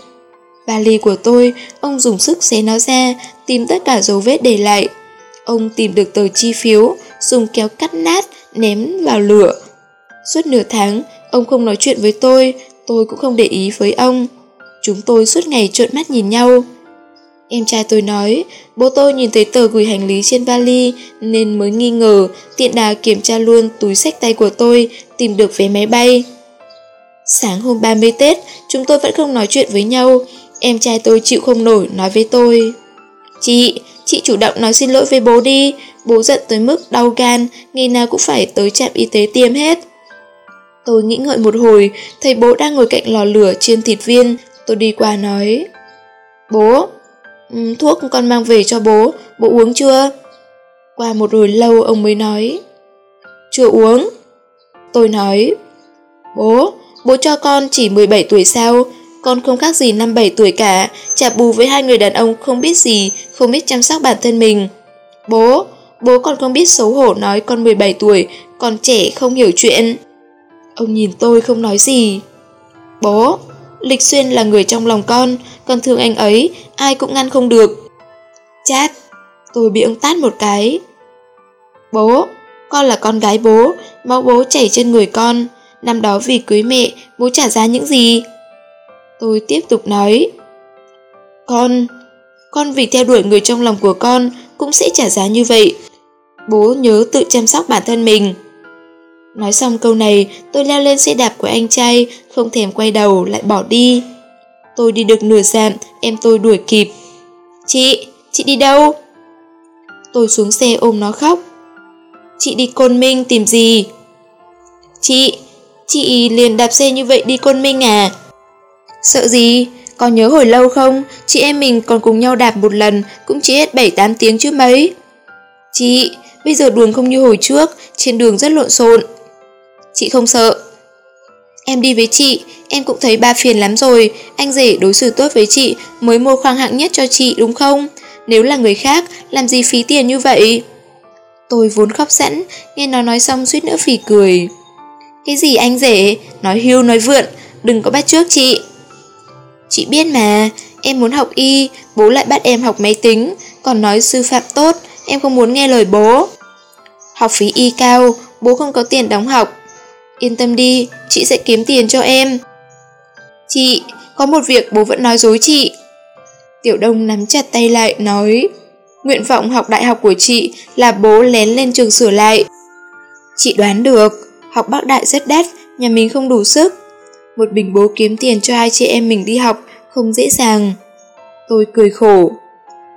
A: Vali của tôi, ông dùng sức xé nó ra, tìm tất cả dấu vết để lại. Ông tìm được tờ chi phiếu, dùng kéo cắt nát, ném vào lửa. Suốt nửa tháng, ông không nói chuyện với tôi, tôi cũng không để ý với ông. Chúng tôi suốt ngày trợn mắt nhìn nhau. Em trai tôi nói, bố tôi nhìn thấy tờ gửi hành lý trên vali nên mới nghi ngờ, tiện đà kiểm tra luôn túi sách tay của tôi, tìm được vé máy bay. Sáng hôm 30 Tết, chúng tôi vẫn không nói chuyện với nhau, em trai tôi chịu không nổi nói với tôi. Chị, chị chủ động nói xin lỗi với bố đi, bố giận tới mức đau gan, ngày nào cũng phải tới trạm y tế tiêm hết. Tôi nghĩ ngợi một hồi, thấy bố đang ngồi cạnh lò lửa chiên thịt viên, tôi đi qua nói. Bố, Ừ, thuốc con mang về cho bố, bố uống chưa? Qua một hồi lâu ông mới nói. Chưa uống. Tôi nói Bố, bố cho con chỉ 17 tuổi sao? Con không khác gì năm 7 tuổi cả. Chả bù với hai người đàn ông không biết gì Không biết chăm sóc bản thân mình. Bố, bố còn không biết xấu hổ nói con 17 tuổi Còn trẻ không hiểu chuyện. Ông nhìn tôi không nói gì. Bố, Lịch Xuyên là người trong lòng con, con thương anh ấy, ai cũng ngăn không được. Chát, tôi bị ông tát một cái. Bố, con là con gái bố, máu bố chảy trên người con. Năm đó vì cưới mẹ, bố trả giá những gì? Tôi tiếp tục nói. Con, con vì theo đuổi người trong lòng của con cũng sẽ trả giá như vậy. Bố nhớ tự chăm sóc bản thân mình. Nói xong câu này, tôi leo lên xe đạp của anh trai, không thèm quay đầu, lại bỏ đi. Tôi đi được nửa dặm, em tôi đuổi kịp. Chị, chị đi đâu? Tôi xuống xe ôm nó khóc. Chị đi Côn Minh tìm gì? Chị, chị liền đạp xe như vậy đi Côn Minh à? Sợ gì? Còn nhớ hồi lâu không? Chị em mình còn cùng nhau đạp một lần cũng chỉ hết 7-8 tiếng chứ mấy. Chị, bây giờ đường không như hồi trước, trên đường rất lộn xộn. Chị không sợ. Em đi với chị, em cũng thấy ba phiền lắm rồi, anh rể đối xử tốt với chị mới mua khoang hạng nhất cho chị đúng không? Nếu là người khác, làm gì phí tiền như vậy? Tôi vốn khóc sẵn, nghe nó nói xong suýt nữa phì cười. Cái gì anh rể, nói hưu nói vượn, đừng có bắt trước chị. Chị biết mà, em muốn học y, bố lại bắt em học máy tính, còn nói sư phạm tốt, em không muốn nghe lời bố. Học phí y cao, bố không có tiền đóng học, Yên tâm đi, chị sẽ kiếm tiền cho em. Chị, có một việc bố vẫn nói dối chị. Tiểu Đông nắm chặt tay lại, nói Nguyện vọng học đại học của chị là bố lén lên trường sửa lại. Chị đoán được, học bác đại rất đắt, nhà mình không đủ sức. Một bình bố kiếm tiền cho hai chị em mình đi học không dễ dàng. Tôi cười khổ.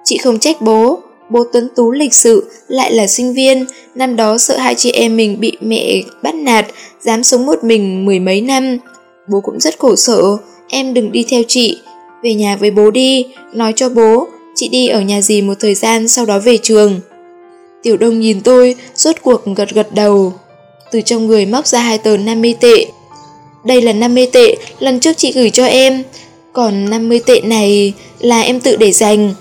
A: Chị không trách bố, Bố Tuấn Tú lịch sự, lại là sinh viên, năm đó sợ hai chị em mình bị mẹ bắt nạt, dám sống một mình mười mấy năm. Bố cũng rất khổ sở, em đừng đi theo chị, về nhà với bố đi, nói cho bố, chị đi ở nhà gì một thời gian sau đó về trường. Tiểu Đông nhìn tôi, rốt cuộc gật gật đầu. Từ trong người móc ra hai tờ 50 tệ. Đây là 50 tệ, lần trước chị gửi cho em, còn 50 tệ này là em tự để dành.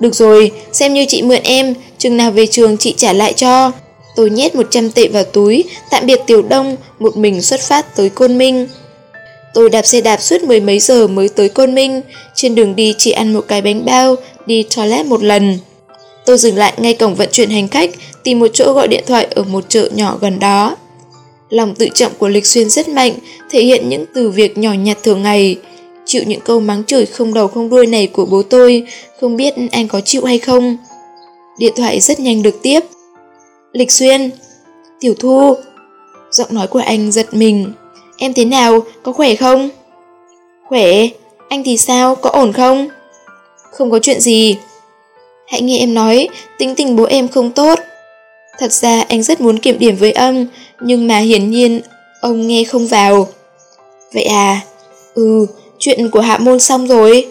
A: Được rồi, xem như chị mượn em, chừng nào về trường chị trả lại cho. Tôi nhét 100 tệ vào túi, tạm biệt Tiểu Đông, một mình xuất phát tới Côn Minh. Tôi đạp xe đạp suốt mười mấy giờ mới tới Côn Minh, trên đường đi chỉ ăn một cái bánh bao, đi toilet một lần. Tôi dừng lại ngay cổng vận chuyển hành khách, tìm một chỗ gọi điện thoại ở một chợ nhỏ gần đó. Lòng tự trọng của Lịch Xuyên rất mạnh, thể hiện những từ việc nhỏ nhặt thường ngày. Chịu những câu mắng chửi không đầu không đuôi này của bố tôi, không biết anh có chịu hay không. Điện thoại rất nhanh được tiếp. Lịch Xuyên Tiểu Thu Giọng nói của anh giật mình Em thế nào, có khỏe không? Khỏe, anh thì sao, có ổn không? Không có chuyện gì. Hãy nghe em nói, tính tình bố em không tốt. Thật ra anh rất muốn kiểm điểm với ông, nhưng mà hiển nhiên ông nghe không vào. Vậy à? Ừ, chuyện của hạ môn xong rồi.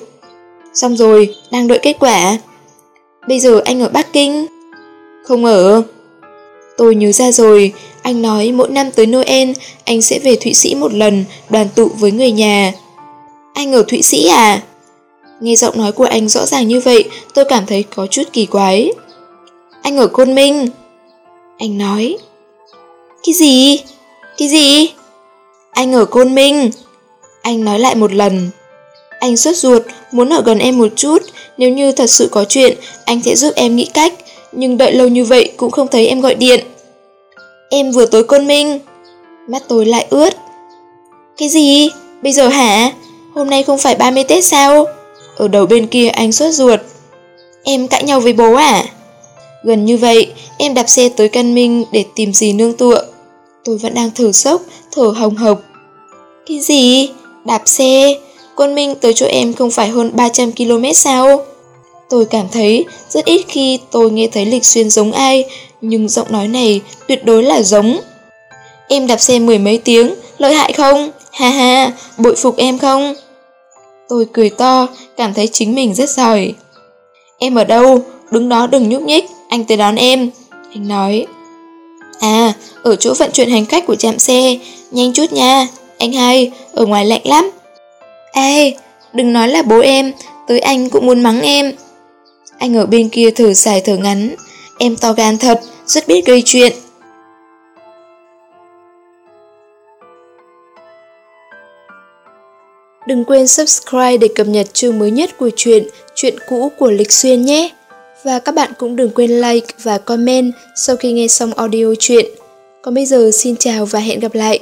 A: Xong rồi, đang đợi kết quả. Bây giờ anh ở Bắc Kinh. Không ở. Tôi nhớ ra rồi, anh nói mỗi năm tới Noel anh sẽ về Thụy Sĩ một lần đoàn tụ với người nhà. Anh ở Thụy Sĩ à? Nghe giọng nói của anh rõ ràng như vậy, tôi cảm thấy có chút kỳ quái. Anh ở Côn Minh. Anh nói. Cái gì? Cái gì? Anh ở Côn Minh. Anh nói lại một lần. Anh rất ruột, muốn ở gần em một chút, nếu như thật sự có chuyện, anh sẽ giúp em nghĩ cách, nhưng đợi lâu như vậy cũng không thấy em gọi điện. Em vừa tới Côn Minh. Mắt tôi lại ướt. Cái gì? Bây giờ hả? Hôm nay không phải 30 Tết sao? Ở đầu bên kia anh sốt ruột. Em cãi nhau với bố à? Gần như vậy, em đạp xe tới căn minh để tìm gì nương tựa. Tôi vẫn đang thở sốc, thở hồng hộc. Cái gì? Đạp xe? quân Minh tới chỗ em không phải hơn 300 km sao? Tôi cảm thấy rất ít khi tôi nghe thấy Lịch Xuyên giống ai, nhưng giọng nói này tuyệt đối là giống. Em đạp xe mười mấy tiếng, lợi hại không? Ha ha, bội phục em không? Tôi cười to, cảm thấy chính mình rất giỏi. Em ở đâu? Đứng đó đừng nhúc nhích, anh tới đón em. Anh nói. À, ở chỗ vận chuyển hành khách của trạm xe, nhanh chút nha. Anh hai, ở ngoài lạnh lắm. Ê, đừng nói là bố em, tới anh cũng muốn mắng em. Anh ở bên kia thở dài thở ngắn. Em to gan thật, rất biết gây chuyện. Đừng quên subscribe để cập nhật chương mới nhất của chuyện Chuyện cũ của Lịch Xuyên nhé. Và các bạn cũng đừng quên like và comment sau khi nghe xong audio chuyện. Còn bây giờ xin chào và hẹn gặp lại.